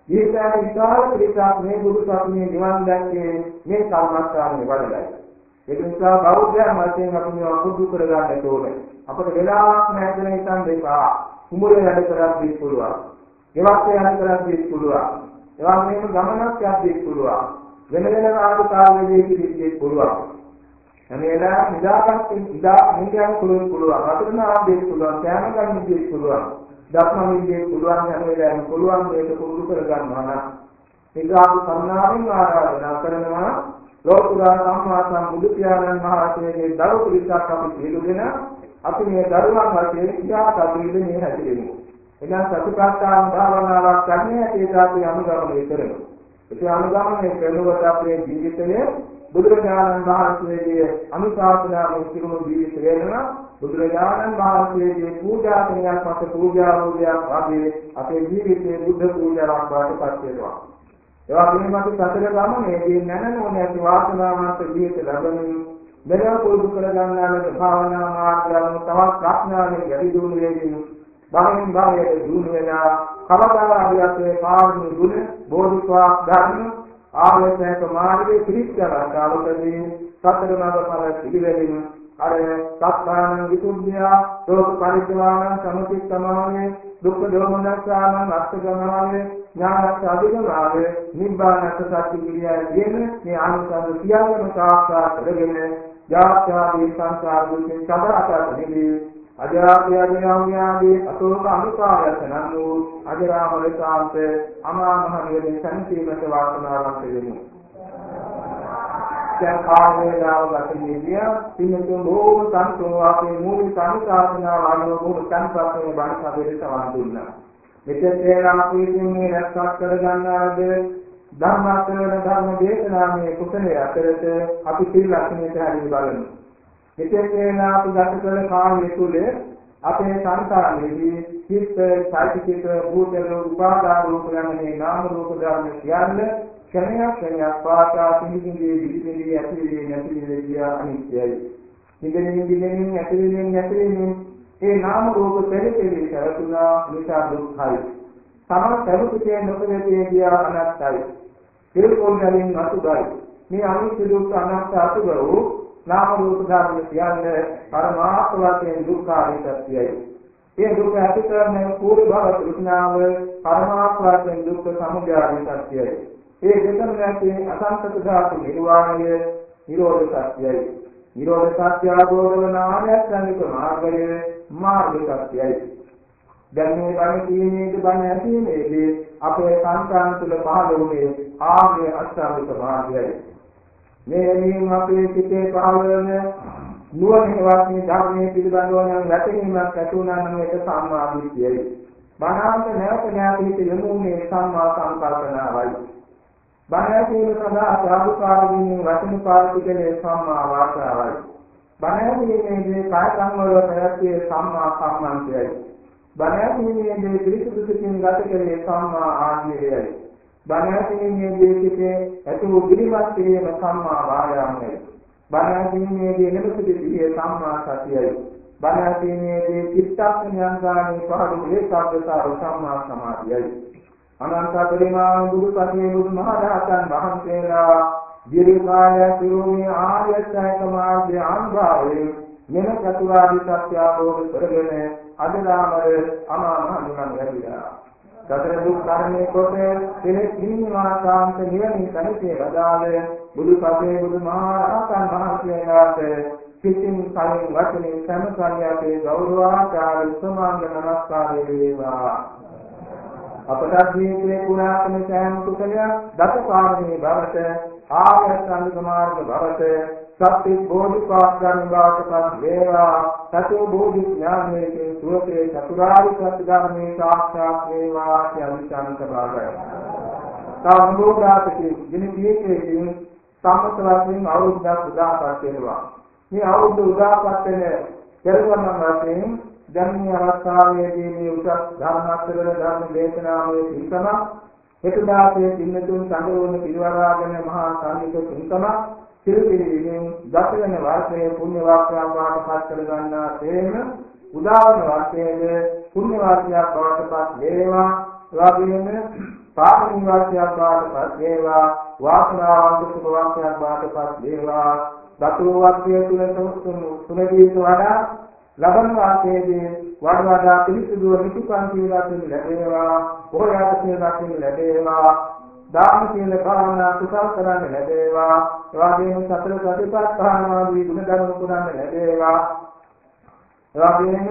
මෙන්න ඊටාට විශාල පිරිසක් මේ බුදු සසුනේ නිවන් දැක්කේ මේ කර්මස්ථානයේ වඩලයි. ඒක නිසා බෞද්ධයන් වශයෙන් අපි මේවා පුදු කරගන්න ඕනේ. අපිට වෙලාවක් නැහැ කියන ඉතින් දෙපා කුඹුරේ වැඩ කරද්දී පුළුවන්. ගෙවක් යන කරද්දී පුළුවන්. ඒවා මේක ගමනක් යද්දී පුළුවන්. වෙන වෙන ආදු කාලෙදී කිරිද්දී පුළුවන්. හැම වෙලාවෙම නිදාගන්න නිදා නිදාගන්න පුළුවන් පුළුවන්. අතන ආදී පුළුවන්. කෑම ගන්න පුළුවන්. දක්ම විද්‍යාවේ පුළුවන් හැම වෙලාවෙම පුළුවන් මේක පුරුදු කර ගන්නවා නම් ඒකාපු සම්මාවෙන් ආරාධනා කරනවා ලෝකුරා සම්මා සම්බුදු පියාණන් වහන්සේගේ දරු පිරිසක් අපි පිළිගෙන අපි මේ දරුවන් වශයෙන් ඉඳා කටයුතු මේ හැදෙමු. එනම් සතිපට්ඨාන භාවනාවක් කරන්නේ ඒක අපි අනුගමනය කරමු. ඒ අනුගමනය කරනකොට අපේ ජීවිතයේ බුදුරජාණන් වහන්සේගේ අනුශාසනාවෙන් සිරුණු ජීවිත වෙනවා බුදුරජාණන් වහන්සේගේ පූජා ක්‍රියාවක් මත පූජා රූපයක් වගේ අපේ ජීවිතයේ බුද්ධ පූජාවක් වාටපත් වෙනවා. ඒවා පිළිබඳ සතර ගමනේදී නැනනෝනේ ඇති වාසනාවන්ත ජීවිත ලැබෙනින් මෙලොව පුරුදු කර ගන්නාලක භාවනා මාර්ගයන් තවත් ප්‍රඥාවෙන් යටි දුණු වේදී භාවයෙන් භාවයට දුණු වෙනා කවදා හරි අපේ පාරමී ගුණ බෝධිසත්ව ධර්ම ආලෝකයක මාර්ගයේ පිළිස්සලා කාලකදී සතර මඟ ඵල පිළිවෙලින් අර සත්‍යාන විසුද්ධිය ලෝක පරිත්‍යාගන සමුතිස්සමාවේ දුක්ඛ දෝමනස්සාන අත්ථගමාවේ ඥානස්ස අධිගමාවේ නිබ්බානස්ස සත්‍ය කිරියා කියන මේ ආනුසංස සියල්ලම සාක්ෂාත් කරගෙන ජාත්‍යාදී සංසාර දුකින් සදාතත් නිදී අජාති අජාම්‍යාදී අතෝක අනුකාරයන් වූ අජරාමර සාන්ත අමා මහ නිවන සම්පීමට වාසනාවක් වෙමු. දැන් කාර්යේලාව ගතේදී පින්තුන් බොහොම සම්තුන් වාසේ මූලික සංසාරණා වගේ බොහොම සංප්‍රාප්තේ බණ සබෙට සවන් දුන්නා. මෙතෙක් තේරා පිළිගන්නේ රැස්වත් කර ගන්නාද ධර්මාත්මන ධර්ම දේශනාමේ කුසලයේ අතරත අපි සිල් ලක්ෂණයට හරිය බලමු. මෙතෙක් වේලා අපි ගත කළ කාලය තුල අපේ සංසාරයේදී චිත්ත, සායිතික, භූත, උපාදාන රූප යන මේ නාම රූප ධර්ම කියන්නේ ක්ෂණයක් ක්ෂණයක් පාසා පිළිගින්නේ පිළිගින්නේ ඇතිවෙන්නේ නැතිවෙන්නේ කියා අනිත්‍යයි. නිදෙනින් නිදෙනින් ඇතිවෙන්නේ නැතිවෙන්නේ ඒ නාම රූප පෙරපෙරේ කරතුනා නිසා දුක්ඛයි. තම සරුපිතේ නොකෙතේ කියා අනත්තයි. පිළිකොණ්ඩලින් අසුබයි. මේ අනිත්‍ය දුක්ඛ අනාත්ම අසුබ වූ නාම රූප ධර්ම කියන්නේ පරමාර්ථ වශයෙන් දුක්ඛාදී සත්‍යයයි. ඒ දුක ඇති කරන පූර්ව භව තෘෂ්ණාව පරමාර්ථ වශයෙන් දුක්ඛ සමුදය සත්‍යයයි. ඒ දෙකම නැති අසංකත ධාතු නිර්වාණය නිරෝධ සත්‍යයයි. නිරෝධ සත්‍ය ආභෝධ වන ආර්යසංගික මාර්ගය මාර්ග සත්‍යයයි. දැන් මේ බණ කීමේදී බණ ඇසීමේදී අපේ සංකාන තුල පහළ වුණේ ආර්ය අෂ්ටාංගික මාර්ගයයි. මේ වීම අපේ සිතේ පහළ වෙන නුවණවත් මේ ධර්මයේ පිළිබඳව නම් වැටහීමක් ඇති වුණා නම් ඒක සම්මා දිට්ඨියයි. බණාන්ත නැවත නැවත හිත යොමුනේ සම්මා සංකල්පනාවයි. බණ ඇසීම සඳහා සාධුකාරකින් වචන පාවිච්චි කළේ සම්මා වාචාවයි. බණ ඇසීමේදී කාය සංවරව පැවැත්විය සම්මා සම්මන්ත්‍රයයි. බණ ඇසීමේදී පිරිසුදු සිතින් ගත කළේ සම්මා ආජීවයයි. බණ ඇසීමේදී සිටේ ඇති වූ පිළිමත් කිරීම සම්මා වායාමයයි. බණ ඇසීමේදී නිමසිත සිහිය සම්මා සතියයි. බණ ඇසීමේදී චිත්තක්ෂණයන් ගානේ පහළ ඒකාග්‍රතාව සම්මා සමාධියයි. අනන්ත පරිමාණ බුදු පසේ බුදු මහරහතන් වහන්සේලා දීර්ඝාය සිරුමේ ආර්ය ශ්‍රේෂ්ඨ මාර්ගය අනුභවයෙන් මෙම චතුරාර්ය සත්‍ය අවබෝධ කරගෙන අදලාමර අමා මහ නිවන් ලැබිලා. සතර දුක් කර්මයේ කොට කෙලෙස් නිවාසාන්ත නිවනින් සැනසී වදාළ බුදු පසේ බුදු මහරහතන් වහන්සේලාට සිතින් කලින් වචනේ සමකාලියගේ ගෞරවාචාර සමාංග නමස්කාරය වේවා. අපට ජීවිතේ පුරාතන සෑම කුසලයක් දසපාරමී බවට ආර්ය සංග මාර්ග බවට සත්‍ය බෝධිපාක්ෂණ බවට වේවා සතෝ බෝධි ඥානයේ සුවසේ චතුරාර්ය සත්‍ය ධර්මයේ සාක්ෂාත් වේවා කියන සංකල්පය. සම්බෝධාතකේ දිනකීකේකින් සම්මත වශයෙන් අවුරුද්දක් උදාපත් වෙනවා. මේ අවුරුද්ද උදාපත් වෙන පෙරවන්න වශයෙන් දැන් මේ අවස්ථාවේදී මේ උසස් ධර්මාස්තවල ධර්ම දේශනාවේ පින්කම හෙටදාසේ පින්නතුන් සඳවන පිරිවරාගෙන මහා සාමික පින්කම සිරිපිරිවින් දසවන වර්ෂයේ පුණ්‍ය වාක්‍යයක් වාටපත් කර ගන්නා තේම උදාවන වර්ෂයේ පුණ්‍ය වාක්‍යයක් වාටපත් වේවා. එවාගෙම පාපනි වාක්‍යයක් වාටපත් වේවා. වාසනාවන්ත සුභ වාක්‍යයක් වාටපත් වේවා. දතුරු වාක්‍යය තුල තුනදී වඩා ලබන වාසයේදී වඩ වඩා පිළිසුදුව නිතිපන්ති දකින්න ලැබේවා. පොහොයාට සිය දකින්න ලැබේවා. දාන සීල භාවනා කුසල් කරන්න ලැබේවා. එවාගෙම සතර සතිපට්ඨාන ආදී ගුණ ධර්ම පුරන්න ලැබේවා. එවාගෙම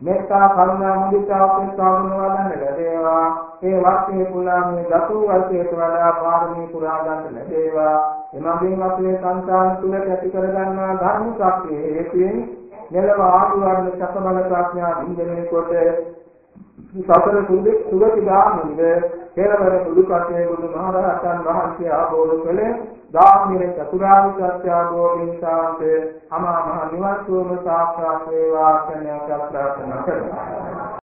මෙත්තා කරුණා මුදිතා උපේක්ෂා ගුණ වඩන්න ලැබේවා. ඒ වාක්‍යයේ පුරා මේ දසු වර්ෂයට වඩා පාරමී පුරා ගන්න ලැබේවා. එමගින් අපේ සංසාර තුල ඇති කර ගන්නා ධර්ම ශක්තිය හේතුවෙන් මෙලව ආදිවර්ණ සකමල ප්‍රඥා ඉන්දනේ කොට සතර සුගති ගාමින්ද කෙලවර බුදුකසේ බුදු මහරහතන් වහන්සේ ආબોධ කළේ ධාම්මිර චතුරාර්ය සත්‍ය ආબોධින් සාන්ත අමා මහ නිවන් සුවම සාක්ෂාත් වේවා කියන ප්‍රාර්ථනා කරනවා.